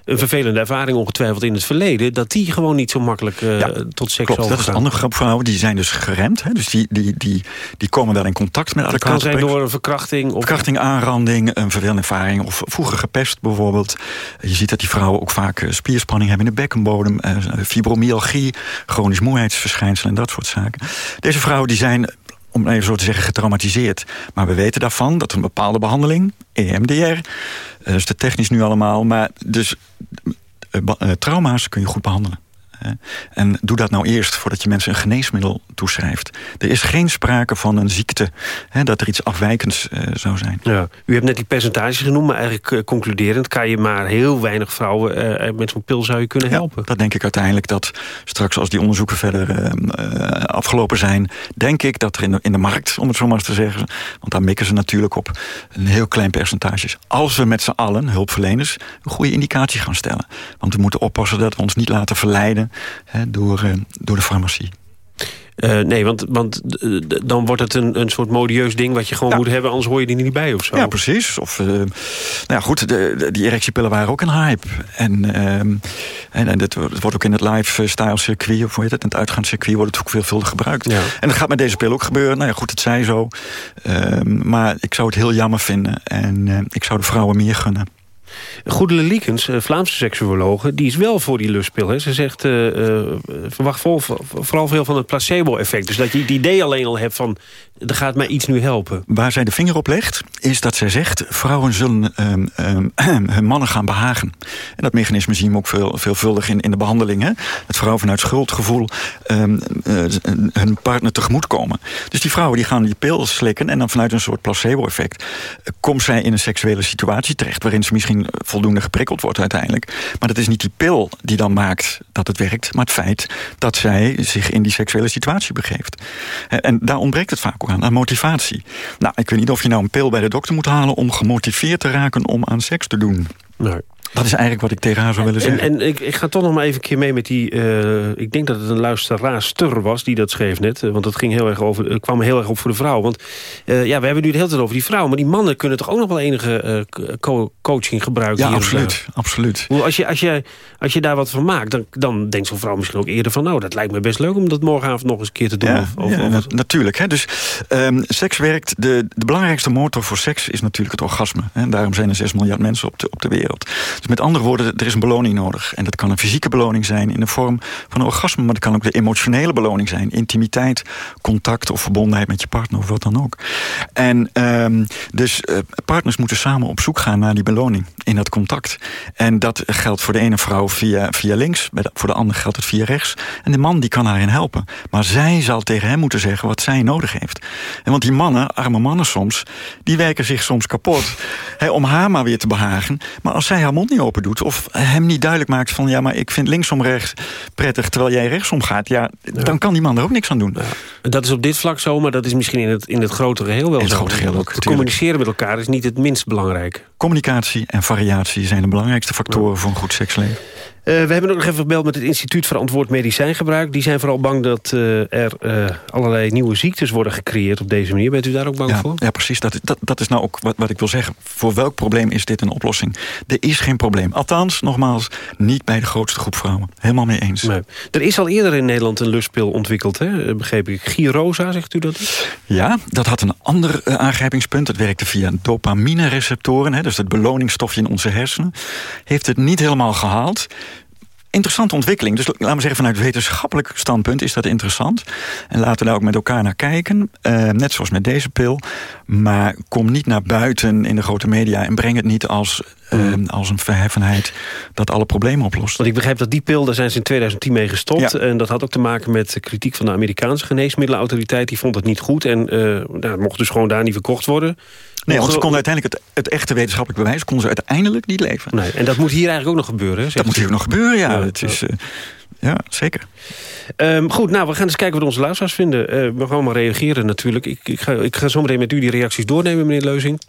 een vervelende ervaring ongetwijfeld in het verleden... dat die gewoon niet zo makkelijk uh, tot seks klopt, Dat is een andere groep vrouwen, die zijn dus geremd. Hè, dus die, die, die, die komen wel in contact met adequate Dat kan zijn door een verkrachting? Of... Verkrachting, aanranding, een vervelende ervaring... of vroeger gepest bijvoorbeeld. Je ziet dat die vrouwen ook vaak eh, spierspanning hebben in de bekkenbodem... Uh, fibromyalgie, chronisch moeiheidsverschijnselen en dat soort zaken. Deze vrouwen die zijn om even zo te zeggen, getraumatiseerd. Maar we weten daarvan dat een bepaalde behandeling, EMDR... dat is te technisch nu allemaal, maar dus trauma's kun je goed behandelen. En doe dat nou eerst voordat je mensen een geneesmiddel toeschrijft. Er is geen sprake van een ziekte, hè, dat er iets afwijkends uh, zou zijn. Ja. U hebt net die percentages genoemd, maar eigenlijk uh, concluderend... kan je maar heel weinig vrouwen uh, met zo'n pil zou je kunnen helpen. Ja, dat denk ik uiteindelijk dat straks als die onderzoeken verder afgelopen zijn... denk ik dat er in de, in de markt, om het zo maar eens te zeggen... want daar mikken ze natuurlijk op, een heel klein percentage Als we met z'n allen, hulpverleners, een goede indicatie gaan stellen. Want we moeten oppassen dat we ons niet laten verleiden hè, door, uh, door de farmacie. Uh, nee, want, want dan wordt het een, een soort modieus ding... wat je gewoon ja. moet hebben, anders hoor je er niet bij of zo. Ja, precies. Of, uh, nou ja, goed, de, de, die erectiepillen waren ook een hype. En, uh, en, en dit wordt ook in het lifestyle circuit... of hoe heet het, in het uitgaanscircuit wordt het ook veelvuldig gebruikt. Ja. En dat gaat met deze pil ook gebeuren. Nou ja, goed, het zij zo. Ehm, maar ik zou het heel jammer vinden. En ik zou de vrouwen meer gunnen. Goedele Liekens, eh, Vlaamse seksuologe, die is wel voor die lustpil. Hè. Ze zegt, uh, uh, verwacht vooral veel van het placebo-effect. Dus dat je het idee alleen al hebt van, er gaat mij iets nu helpen. Waar zij de vinger op legt, is dat zij zegt... vrouwen zullen um, um, hun mannen gaan behagen. En dat mechanisme zien we ook veel, veelvuldig in, in de behandeling. Hè? Dat vrouwen vanuit schuldgevoel uh, hun partner tegemoet komen. Dus die vrouwen die gaan die pil slikken... en dan vanuit een soort placebo-effect... komt zij in een seksuele situatie terecht... waarin ze misschien voldoende geprikkeld wordt uiteindelijk. Maar dat is niet die pil die dan maakt dat het werkt... maar het feit dat zij zich in die seksuele situatie begeeft. En daar ontbreekt het vaak ook aan, aan motivatie. Nou, ik weet niet of je nou een pil bij de dokter moet halen... om gemotiveerd te raken om aan seks te doen. Nee. Dat is eigenlijk wat ik tegen haar zou willen zeggen. En, en ik, ik, ga toch nog maar even een keer mee met die... Uh, ik denk dat het een luisteraarster was die dat schreef net. Uh, want het ging heel erg over, uh, kwam heel erg op voor de vrouw. Want ja, we hebben nu de hele tijd over die vrouw. Maar die mannen kunnen toch ook nog wel enige co coaching gebruiken? Ja, absoluut. absoluut. Als je, als, je, als je daar wat van maakt, dan, dan denkt zo'n vrouw misschien ook eerder van... nou, dat lijkt me best leuk om dat morgenavond nog eens een keer te doen. Ja, of, of, ja, of natuurlijk. Hè? Dus um, seks werkt... De, de belangrijkste motor voor seks is natuurlijk het orgasme. Hè? Daarom zijn er 6 miljard mensen op de, op de wereld. Dus met andere woorden, er is een beloning nodig. En dat kan een fysieke beloning zijn in de vorm van een orgasme... maar dat kan ook de emotionele beloning zijn. Intimiteit, contact of verbondenheid met je partner of wat dan ook. En um, dus uh, partners moeten samen op zoek gaan naar die beloning in dat contact. En dat geldt voor de ene vrouw via, via links, voor de andere geldt het via rechts. En de man die kan haar in helpen. Maar zij zal tegen hem moeten zeggen wat zij nodig heeft. En want die mannen, arme mannen soms, die werken zich soms kapot... Om haar maar weer te behagen. Maar als zij haar mond niet open doet... of hem niet duidelijk maakt van... ja, maar ik vind linksom rechts prettig terwijl jij rechtsom gaat... ja, ja. dan kan die man er ook niks aan doen. Ja. Dat is op dit vlak zo, maar dat is misschien in het, in het grote geheel wel in het zo. grote geheel ook. Te communiceren met elkaar is niet het minst belangrijk. Communicatie en variatie zijn de belangrijkste factoren voor een goed seksleven. We hebben ook nog even gebeld met het Instituut Verantwoord Medicijngebruik. Die zijn vooral bang dat er allerlei nieuwe ziektes worden gecreëerd op deze manier. Bent u daar ook bang voor? Ja, precies. Dat, dat, dat is nou ook wat, wat ik wil zeggen. Voor welk probleem is dit een oplossing? Er is geen probleem. Althans, nogmaals, niet bij de grootste groep vrouwen. Helemaal mee eens. Nee. Er is al eerder in Nederland een lustpil ontwikkeld, hè? begreep ik. Girosa, zegt u dat? Ja, dat had een ander aangrijpingspunt. Het werkte via dopamine-receptoren, dus het beloningsstofje in onze hersenen. Heeft het niet helemaal gehaald interessante ontwikkeling. Dus laten we zeggen, vanuit wetenschappelijk standpunt is dat interessant. En laten we daar ook met elkaar naar kijken. Uh, net zoals met deze pil. Maar kom niet naar buiten in de grote media... en breng het niet als, uh, als een verheffenheid dat alle problemen oplost. Want ik begrijp dat die pil, daar zijn ze in 2010 mee gestopt. Ja. En dat had ook te maken met kritiek van de Amerikaanse geneesmiddelenautoriteit. Die vond het niet goed en uh, nou, mocht dus gewoon daar niet verkocht worden... Nee, want ze konden uiteindelijk het, het, echte wetenschappelijk bewijs... konden ze uiteindelijk niet leveren. Nee, en dat moet hier eigenlijk ook nog gebeuren, Dat moet hier ook nog gebeuren, ja. ja het is, uh, ja, zeker. Um, goed, nou, we gaan eens kijken wat onze luisteraars vinden. Uh, we gaan allemaal reageren natuurlijk. Ik, ik, ga, ik ga zo meteen met u die reacties doornemen, meneer Leuzing.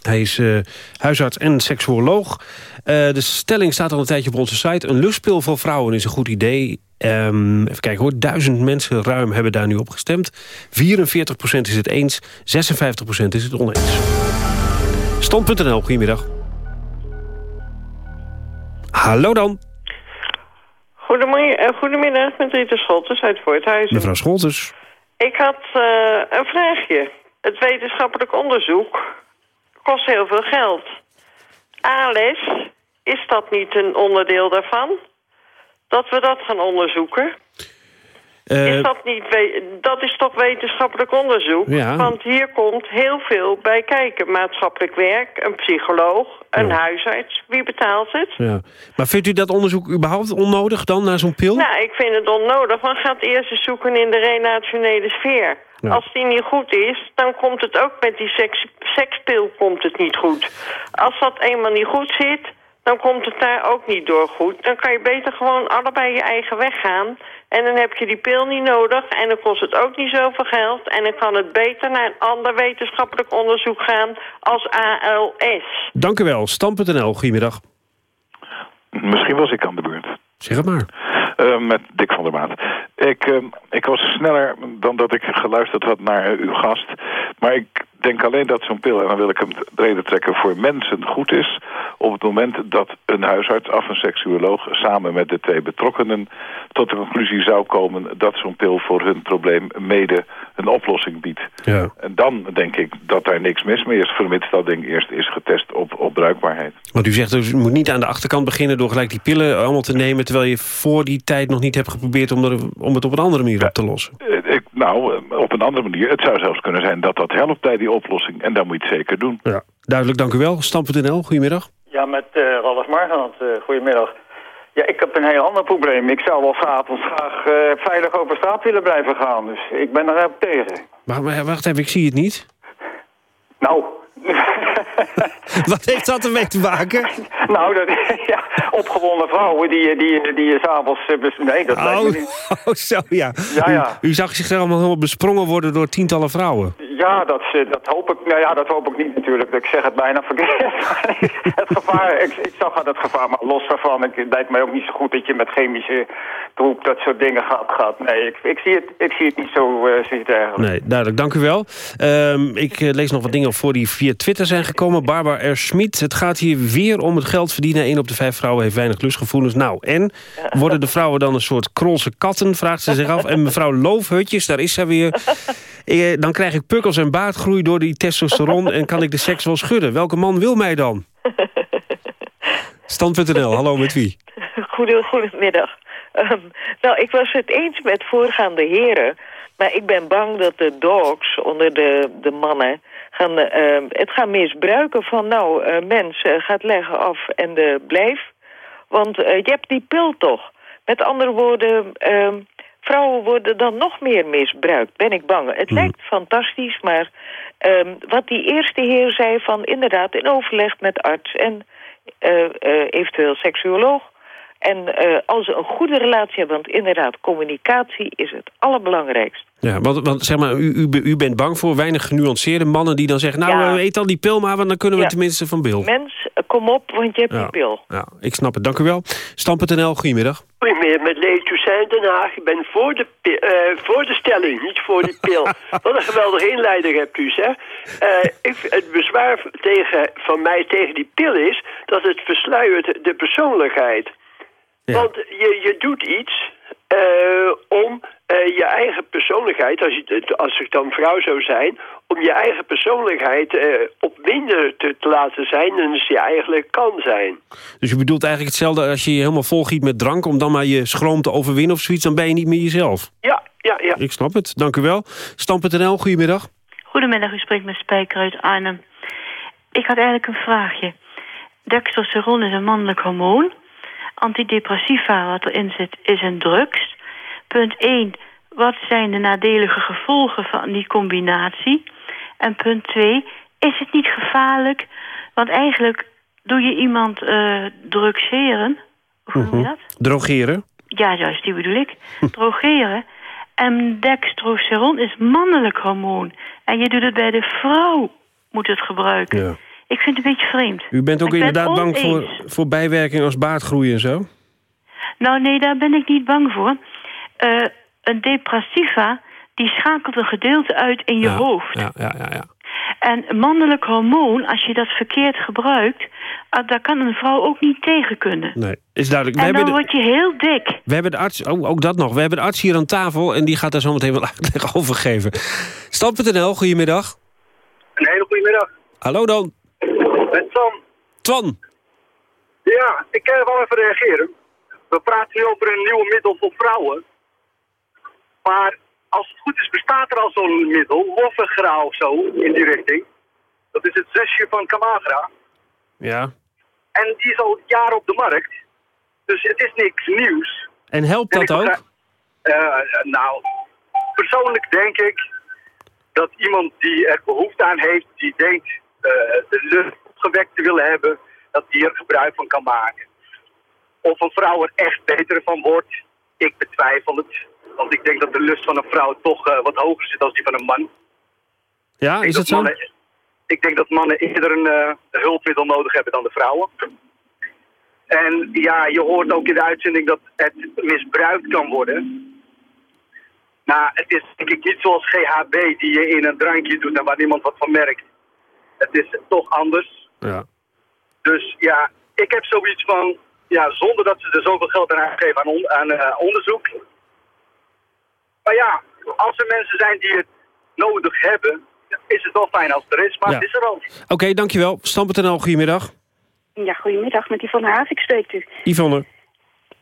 Hij is uh, huisarts en seksuoloog. Uh, de stelling staat al een tijdje op onze site. Een lustpil voor vrouwen is een goed idee. Um, even kijken hoor, duizend mensen ruim hebben daar nu op gestemd. 44% is het eens, 56% is het oneens. Stand.nl, goedemiddag. Hallo dan. Goedemiddag, goedemiddag met Rita Scholters uit Voorthuizen. Mevrouw Scholters. Ik had uh, een vraagje. Het wetenschappelijk onderzoek kost heel veel geld. ALS, is dat niet een onderdeel daarvan? Dat we dat gaan onderzoeken? Uh, is dat, niet dat is toch wetenschappelijk onderzoek? Ja. Want hier komt heel veel bij kijken. Maatschappelijk werk, een psycholoog, een ja. huisarts. Wie betaalt het? Ja. Maar vindt u dat onderzoek überhaupt onnodig dan, naar zo'n pil? Nou, ik vind het onnodig. Want gaat eerst eens zoeken in de renationele sfeer. Ja. Als die niet goed is, dan komt het ook met die seks, sekspil komt het niet goed. Als dat eenmaal niet goed zit, dan komt het daar ook niet door goed. Dan kan je beter gewoon allebei je eigen weg gaan. En dan heb je die pil niet nodig en dan kost het ook niet zoveel geld. En dan kan het beter naar een ander wetenschappelijk onderzoek gaan als ALS. Dank u wel. Stam.nl, goedemiddag. Misschien was ik aan de beurt. Zeg het maar. Uh, met Dick van der Maat. Ik, uh, ik was sneller dan dat ik geluisterd had naar uh, uw gast. Maar ik denk alleen dat zo'n pil, en dan wil ik hem breder trekken, voor mensen goed is. Op het moment dat een huisarts of een seksuoloog samen met de twee betrokkenen tot de conclusie zou komen dat zo'n pil voor hun probleem mede een oplossing biedt. Ja. En dan denk ik dat daar niks mis mee is, vermits dat ding eerst is getest op, op bruikbaarheid. Want u zegt dus, u moet niet aan de achterkant beginnen door gelijk die pillen allemaal te nemen, terwijl je voor die tijd nog niet hebt geprobeerd om, er, om het op een andere manier op te lossen. Ik, nou, op een andere manier. Het zou zelfs kunnen zijn dat dat helpt bij die oplossing. En dan moet je het zeker doen. Ja, duidelijk, dank u wel. Stam.nl, goedemiddag. Ja, met uh, Ralf Margenand, uh, goedemiddag. Ja, ik heb een heel ander probleem. Ik zou wel s'avonds graag uh, veilig over straat willen blijven gaan. Dus ik ben er ook tegen. Maar, maar wacht even, ik zie het niet. Nou... Wat heeft dat ermee te maken? nou, dat, ja, opgewonden vrouwen die, die, die s'avonds... Nee, dat oh, niet. oh, zo, ja. Ja, ja. U, u zag zich allemaal helemaal besprongen worden door tientallen vrouwen. Ja, dat, dat hoop ik. Nou ja, dat hoop ik niet natuurlijk. Ik zeg het bijna verkeerd. het gevaar, ik, ik zag het gevaar, maar los daarvan, het lijkt mij ook niet zo goed dat je met chemische troep dat soort dingen gaat. gaat. Nee, ik, ik, zie het, ik zie het niet zo uh, zitten eigenlijk. Nee, duidelijk. Dank u wel. Um, ik uh, lees nog wat dingen voor die via Twitter zijn gekomen. Barbara R. Schmid. Het gaat hier weer om het geld verdienen. Eén op de vijf vrouwen heeft weinig lustgevoelens. Nou, en worden de vrouwen dan een soort krolse katten, vraagt ze zich af. En mevrouw Loofhutjes, daar is zij weer. Eh, dan krijg ik pukkels en baardgroei door die testosteron... en kan ik de seks wel schudden. Welke man wil mij dan? Stand.nl, hallo, met wie? Goedemiddag. Um, nou, ik was het eens met voorgaande heren... maar ik ben bang dat de dogs onder de, de mannen... Gaan, uh, het gaan misbruiken van... nou, uh, mens uh, gaat leggen af en de blijf. Want je hebt die pil toch. Met andere woorden... Ehm, vrouwen worden dan nog meer misbruikt, ben ik bang. Het lijkt fantastisch, maar um, wat die eerste heer zei van inderdaad in overleg met arts en uh, uh, eventueel seksuoloog... En eh, als ze een goede relatie hebben, want inderdaad, communicatie is het allerbelangrijkst. Ja, want, want zeg maar, u, u, u bent bang voor weinig genuanceerde mannen die dan zeggen... nou, Ja. eh, eet dan die pil maar, want dan kunnen we Ja. tenminste van Bill. Mens, eh, kom op, want je hebt Ja. die pil. Ja, ik snap het. Dank u wel. Stam.nl, goedemiddag. Goedemiddag, met Lee Toussaint Den Haag. Ik ben voor de, eh, voor de stelling, niet voor die pil. Wat een geweldige inleider hebt u, zeg. Eh, ik, het bezwaar tegen, van mij tegen die pil is... dat het versluiert de persoonlijkheid. Want je, je doet iets eh, om eh, je eigen persoonlijkheid... Als, je, als ik dan vrouw zou zijn... om je eigen persoonlijkheid eh, op minder te, te laten zijn... dan ze je eigenlijk kan zijn. Dus je bedoelt eigenlijk hetzelfde als je je helemaal volgiet met drank... om dan maar je schroom te overwinnen of zoiets... dan ben je niet meer jezelf. Ja, ja, ja. Ik snap het. Dank u wel. Stam.nl, goedemiddag. Goedemiddag, u spreekt met Spijker uit Arnhem. Ik had eigenlijk een vraagje. Dextrosteron is een mannelijk hormoon. Antidepressiva wat erin zit is een drugs. Punt 1. Wat zijn de nadelige gevolgen van die combinatie? En punt 2. Is het niet gevaarlijk? Want eigenlijk doe je iemand eh drugseren. Hoe noem je dat? Drogeren. Ja, juist, die bedoel ik. Drogeren. En dextrosteron is mannelijk hormoon. En je doet het bij de vrouw, moet het gebruiken. Ja. Ik vind het een beetje vreemd. U bent ook Ik ben het inderdaad bang voor, voor bijwerkingen als baardgroei en zo? Nou, nee, daar ben ik niet bang voor. Eh, een depressiva, die schakelt een gedeelte uit in je Ja, hoofd. Ja, ja, ja. ja. En mannelijk hormoon, als je dat verkeerd gebruikt... ah, daar kan een vrouw ook niet tegen kunnen. Nee, is duidelijk. We en dan de, word je heel dik. we hebben de arts, oh, ook dat nog. We hebben de arts hier aan tafel en die gaat daar zo meteen wel uitleg over geven. Stam.nl, goedemiddag. Een hele goede middag. Hallo dan. Sam. Twan. Ja, ik kan wel even reageren. We praten nu over een nieuwe middel voor vrouwen. Maar als het goed is, bestaat er al zo'n middel, Woffigra of zo, in die richting. Dat is het zusje van Camagra. Ja. En die is al jaren op de markt. Dus het is niks nieuws. En helpt En dat ook? begrijp- Eh, nou, persoonlijk denk ik dat iemand die er behoefte aan heeft, die denkt eh, de lucht opgewekt te willen hebben, dat die er gebruik van kan maken. Of een vrouw er echt beter van wordt, ik betwijfel het. Want ik denk dat de lust van een vrouw toch eh, wat hoger zit dan die van een man. Ja, is het zo? mannen- ik denk dat mannen eerder een eh, hulpmiddel nodig hebben dan de vrouwen. En ja, je hoort ook in de uitzending dat het misbruikt kan worden. Nou, het is denk ik niet zoals GHB die je in een drankje doet en waar niemand wat van merkt. Het is toch anders. Ja. Dus ja, ik heb zoiets van, ja, zonder dat ze er zoveel geld aan geven aan, on- aan eh, onderzoek. Maar ja, als er mensen zijn die het nodig hebben, is het wel fijn als het er is, maar Ja. het is er al. Oké, dankjewel. Stam.nl, goedemiddag. Ja, goedemiddag met die van Haag. Ik spreek u. Yvonne.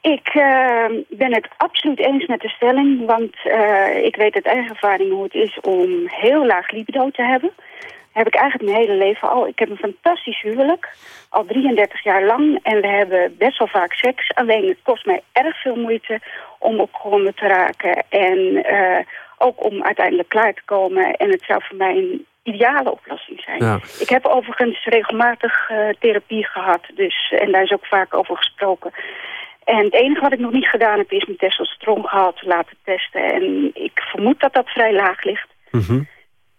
Ik eh, ben het absoluut eens met de stelling, want eh, ik weet uit eigen ervaring hoe het is om heel laag libido te hebben. Heb ik eigenlijk mijn hele leven al. Ik heb een fantastisch huwelijk, al 33 jaar lang. En we hebben best wel vaak seks. Alleen het kost mij erg veel moeite om opgewonden te raken. En eh, ook om uiteindelijk klaar te komen. En het zou voor mij een ideale oplossing zijn. Ja. Ik heb overigens regelmatig eh, therapie gehad. Dus, en daar is ook vaak over gesproken. En het enige wat ik nog niet gedaan heb is mijn testosterongehalte laten testen. En ik vermoed dat dat vrij laag ligt. Mhm.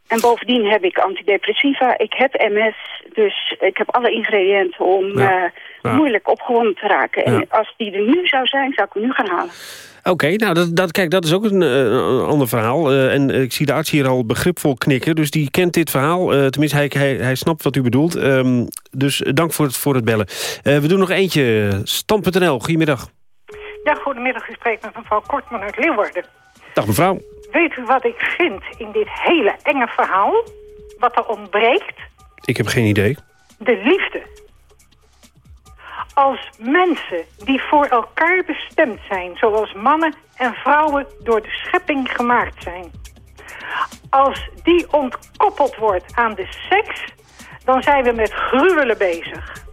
En bovendien heb ik antidepressiva, ik heb MS, dus ik heb alle ingrediënten om Ja. eh, Ja. moeilijk opgewonden te raken. En Ja. als die er nu zou zijn, zou ik hem nu gaan halen. Oké, nou, dat, dat, kijk, dat is ook een, eh, een ander verhaal. Eh, en ik zie de arts hier al begripvol knikken. Dus die kent dit verhaal. Eh, tenminste, hij, hij, hij snapt wat u bedoelt. Ehm, dus dank voor het, voor het bellen. Eh, we doen nog eentje. Stand.nl, goedemiddag. Ja, goedemiddag. U spreekt met mevrouw Kortman uit Leeuwarden. Dag mevrouw. Weet u wat ik vind in dit hele enge verhaal? Wat er ontbreekt? Ik heb geen idee. De liefde. Als mensen die voor elkaar bestemd zijn... zoals mannen en vrouwen door de schepping gemaakt zijn... als die ontkoppeld wordt aan de seks... dan zijn we met gruwelen bezig.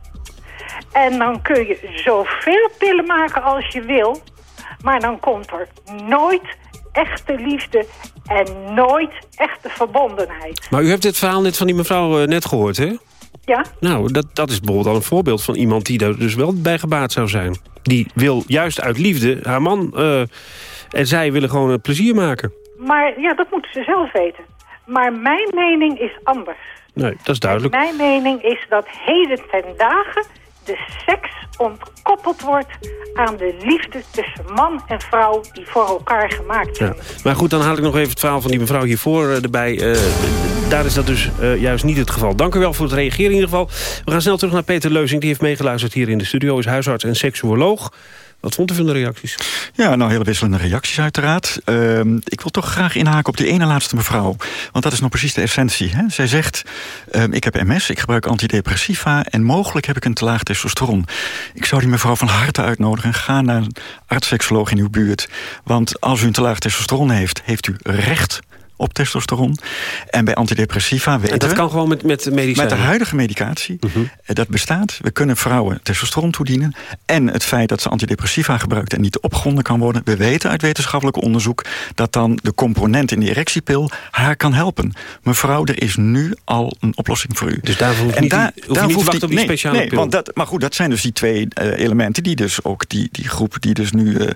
En dan kun je zoveel pillen maken als je wil... maar dan komt er nooit echte liefde en nooit echte verbondenheid. Maar u hebt dit verhaal net van die mevrouw eh, net gehoord, hè? Ja? Nou, dat, dat is bijvoorbeeld al een voorbeeld van iemand die daar dus wel bij gebaat zou zijn. die wil juist uit liefde haar man... Uh, en zij willen gewoon een plezier maken. Maar ja, dat moeten ze zelf weten. Maar mijn mening is anders. Nee, dat is duidelijk. Mijn mening is dat heden ten dagen de seks ontkoppeld wordt aan de liefde tussen man en vrouw die voor elkaar gemaakt zijn. Ja. Maar goed, dan haal ik nog even het verhaal van die mevrouw hiervoor uh, erbij. Uh, daar is dat dus uh, juist niet het geval. Dank u wel voor het reageren in ieder geval. We gaan snel terug naar Peter Leuzing. Die heeft meegeluisterd hier in de studio. Is huisarts en seksuoloog. Wat vond u van de reacties? Ja, nou, hele wisselende reacties uiteraard. Uh, ik wil toch graag inhaken op die ene laatste mevrouw. Want dat is nog precies de essentie. Hè? Zij zegt, uh, ik heb MS, ik gebruik antidepressiva... en mogelijk heb ik een te laag testosteron. Ik zou die mevrouw van harte uitnodigen. Ga naar een arts-seksoloog in uw buurt. Want als u een te laag testosteron heeft, heeft u recht op testosteron. En bij antidepressiva weten En dat kan gewoon met, met medicijnen? Met de huidige medicatie. Uh Dat bestaat. We kunnen vrouwen testosteron toedienen. En het feit dat ze antidepressiva gebruikt en niet opgewonden kan worden. We weten uit wetenschappelijk onderzoek dat dan de component in de erectiepil haar kan helpen. Mevrouw, er is nu al een oplossing voor u. Dus daarvoor niet, daar, hoef je niet te wachten op die nee, speciale nee, pil? Want dat, maar goed, dat zijn dus die twee uh, elementen die dus ook die, die groep die dus nu uh,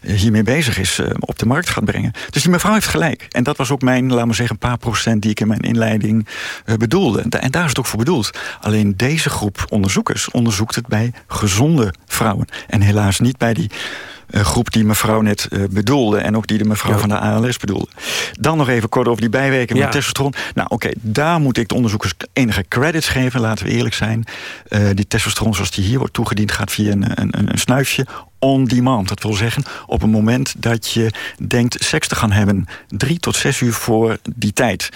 hiermee bezig is op de markt gaat brengen. Dus die mevrouw heeft gelijk. En dat was ook mijn, laat maar zeggen, een paar procent die ik in mijn inleiding uh, bedoelde. En daar is het ook voor bedoeld. Alleen deze groep onderzoekers onderzoekt het bij gezonde vrouwen. En helaas niet bij die groep die mevrouw net uh, bedoelde... en ook die de mevrouw ja. van de ALS bedoelde. Dan nog even kort over die bijwerking ja. van testosteron. Nou oké, okay, daar moet ik de onderzoekers enige credits geven, laten we eerlijk zijn. Uh, die testosteron zoals die hier wordt toegediend... gaat via een, een, een snuifje on demand. Dat wil zeggen, op een moment dat je denkt seks te gaan hebben... drie tot zes uur voor die tijd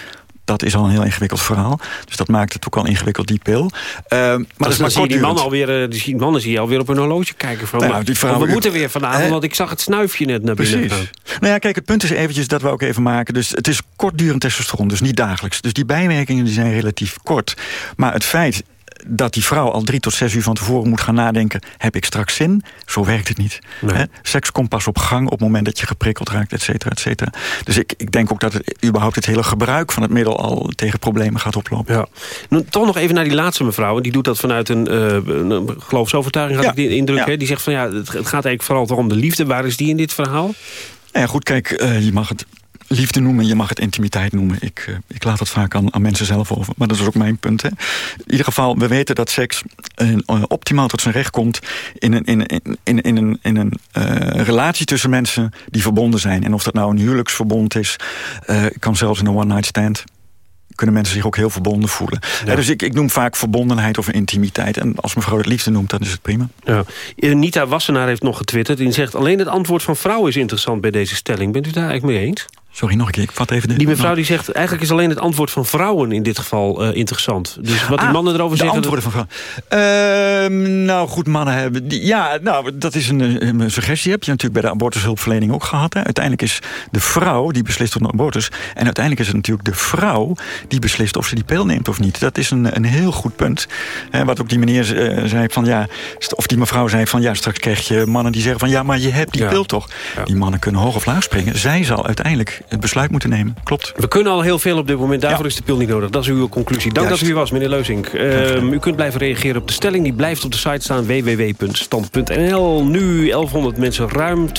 dat is al een heel ingewikkeld verhaal. Dus dat maakt het ook al ingewikkeld, die pil. Uh, maar dat is maar zie je die mannen, alweer, die mannen zie je alweer op hun horloge kijken. Van, nou, die vrouw, we moeten weer vanavond, want ik zag het snuifje net naar binnen Precies. Nou ja, kijk, het punt is eventjes dat we ook even maken. Dus het is kortdurend testosteron, dus niet dagelijks. Dus die bijwerkingen die zijn relatief kort. Maar het feit dat die vrouw al drie tot zes uur van tevoren moet gaan nadenken... heb ik straks zin? Zo werkt het niet. Nee. Hè? Seks komt pas op gang op het moment dat je geprikkeld raakt, et cetera, et cetera. Dus ik, ik denk ook dat het, überhaupt het hele gebruik van het middel... al tegen problemen gaat oplopen. Ja. Nou, toch nog even naar die laatste mevrouw. Die doet dat vanuit een, uh, een geloofsovertuiging, had ja. ik die indruk. Ja. Hè? Die zegt van ja, het gaat eigenlijk vooral toch om de liefde. Waar is die in dit verhaal? Nou ja, goed, kijk, uh, je mag het liefde noemen, je mag het intimiteit noemen. Ik, uh, ik laat het vaak aan, aan, mensen zelf over. Maar dat is ook mijn punt. Hè. In ieder geval, we weten dat seks uh, optimaal tot zijn recht komt... in een, in, in, in, in een, in een uh, relatie tussen mensen die verbonden zijn. En of dat nou een huwelijksverbond is... kan zelfs in een one-night stand kunnen mensen zich ook heel verbonden voelen. Ja. Dus ik, ik noem vaak verbondenheid of intimiteit. En als mevrouw het liefde noemt, dan is het prima. Ja. Nita Wassenaar heeft nog getwitterd. Die zegt, alleen het antwoord van vrouwen is interessant bij deze stelling. Bent u daar eigenlijk mee eens? Sorry, nog een keer. Ik vat even de... Die mevrouw die zegt, eigenlijk is alleen het antwoord van vrouwen in dit geval uh, interessant. Dus wat die ah, mannen erover de zeggen... antwoorden van vrouwen. Uh, nou, goed, mannen hebben... Die, ja, nou, dat is een, een, suggestie. Heb je natuurlijk bij de abortushulpverlening ook gehad. Hè? Uiteindelijk is de vrouw die beslist over een abortus. En uiteindelijk is het natuurlijk de vrouw die beslist of ze die pil neemt of niet. Dat is een, een heel goed punt. Hè, wat ook die meneer uh, zei van ja... Of die mevrouw zei van ja, straks krijg je mannen die zeggen van... ja, maar je hebt die ja. pil toch. Ja. Die mannen kunnen hoog of laag springen. Zij zal uiteindelijk het besluit moeten nemen. Klopt. We kunnen al heel veel op dit moment. Daarvoor ja. is de pil niet nodig. Dat is uw conclusie. Dank Juist. dat u hier was, meneer Leuzink. Uh, u kunt blijven reageren op de stelling. Die blijft op de site staan www.stand.nl. Nu 1100 mensen ruim. 43%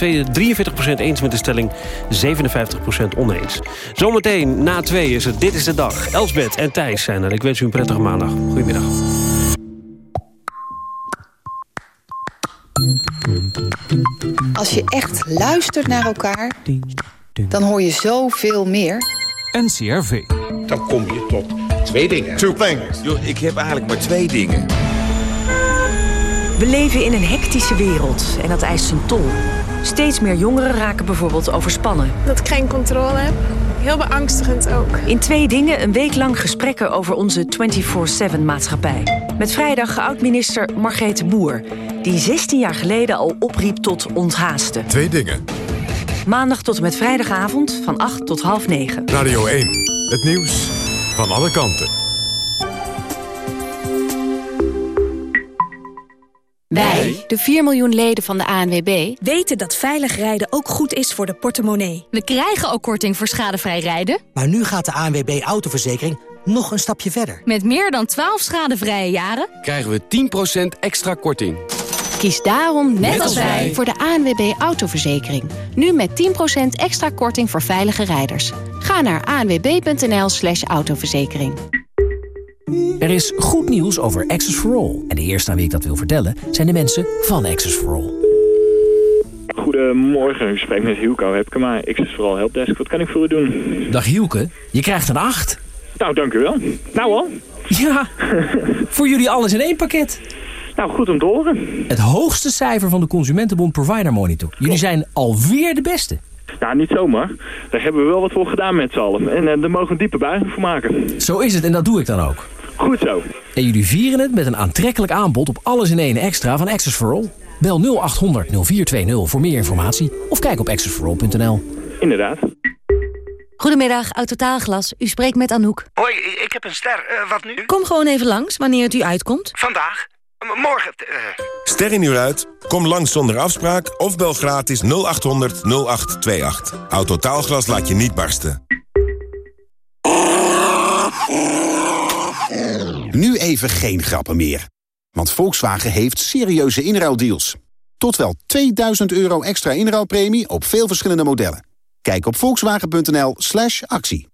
eens met de stelling. 57% oneens. Zometeen na twee is het Dit is de Dag. Elsbeth en Thijs zijn er. Ik wens u een prettige maandag. Goedemiddag. Als je echt luistert naar elkaar dan hoor je zoveel meer. NCRV. Dan kom je tot twee dingen. Two things. Yo, ik heb eigenlijk maar twee dingen. We leven in een hectische wereld en dat eist zijn tol. Steeds meer jongeren raken bijvoorbeeld overspannen. Dat ik geen controle heb. Heel beangstigend ook. In twee dingen een week lang gesprekken over onze 24-7-maatschappij. Met vrijdag oud-minister Margrethe Boer... die 16 jaar geleden al opriep tot onthaasten. Twee dingen. Maandag tot en met vrijdagavond van 8 tot half 9. Radio 1, het nieuws van alle kanten. Wij, de 4 miljoen leden van de ANWB... weten dat veilig rijden ook goed is voor de portemonnee. We krijgen ook korting voor schadevrij rijden. Maar nu gaat de ANWB Autoverzekering nog een stapje verder. Met meer dan 12 schadevrije jaren... krijgen we 10% extra korting. Kies daarom, net als wij, voor de ANWB Autoverzekering. Nu met 10% extra korting voor veilige rijders. Ga naar anwb.nl slash autoverzekering. Er is goed nieuws over Access for All. En de eerste aan wie ik dat wil vertellen zijn de mensen van Access for All. Goedemorgen, u spreekt met Hielko Hepkema, Access for All Helpdesk. Wat kan ik voor u doen? Dag Hielke, je krijgt een 8. Nou, dank u wel. Nou al? Ja, voor jullie alles in één pakket. Nou, goed om te horen. Het hoogste cijfer van de Consumentenbond Provider Monitor. Jullie zijn alweer de beste. Nou, niet zomaar. Daar hebben we wel wat voor gedaan met z'n allen. En uh, daar mogen we een diepe buiging voor maken. Zo is het en dat doe ik dan ook. Goed zo. En jullie vieren het met een aantrekkelijk aanbod op alles in één extra van Access for All. Bel 0800 0420 voor meer informatie of kijk op accessforall.nl. Inderdaad. Goedemiddag, Autotaalglas. U spreekt met Anouk. Hoi, ik heb een ster. Uh, wat nu? Kom gewoon even langs, wanneer het u uitkomt. Vandaag? Morgen? Uh... Ster in uur uit? Kom langs zonder afspraak of bel gratis 0800 0828. Autotaalglas laat je niet barsten. Nu even geen grappen meer. Want Volkswagen heeft serieuze inruildeals. Tot wel 2000 euro extra inruilpremie op veel verschillende modellen. Kijk op volkswagen.nl slash actie.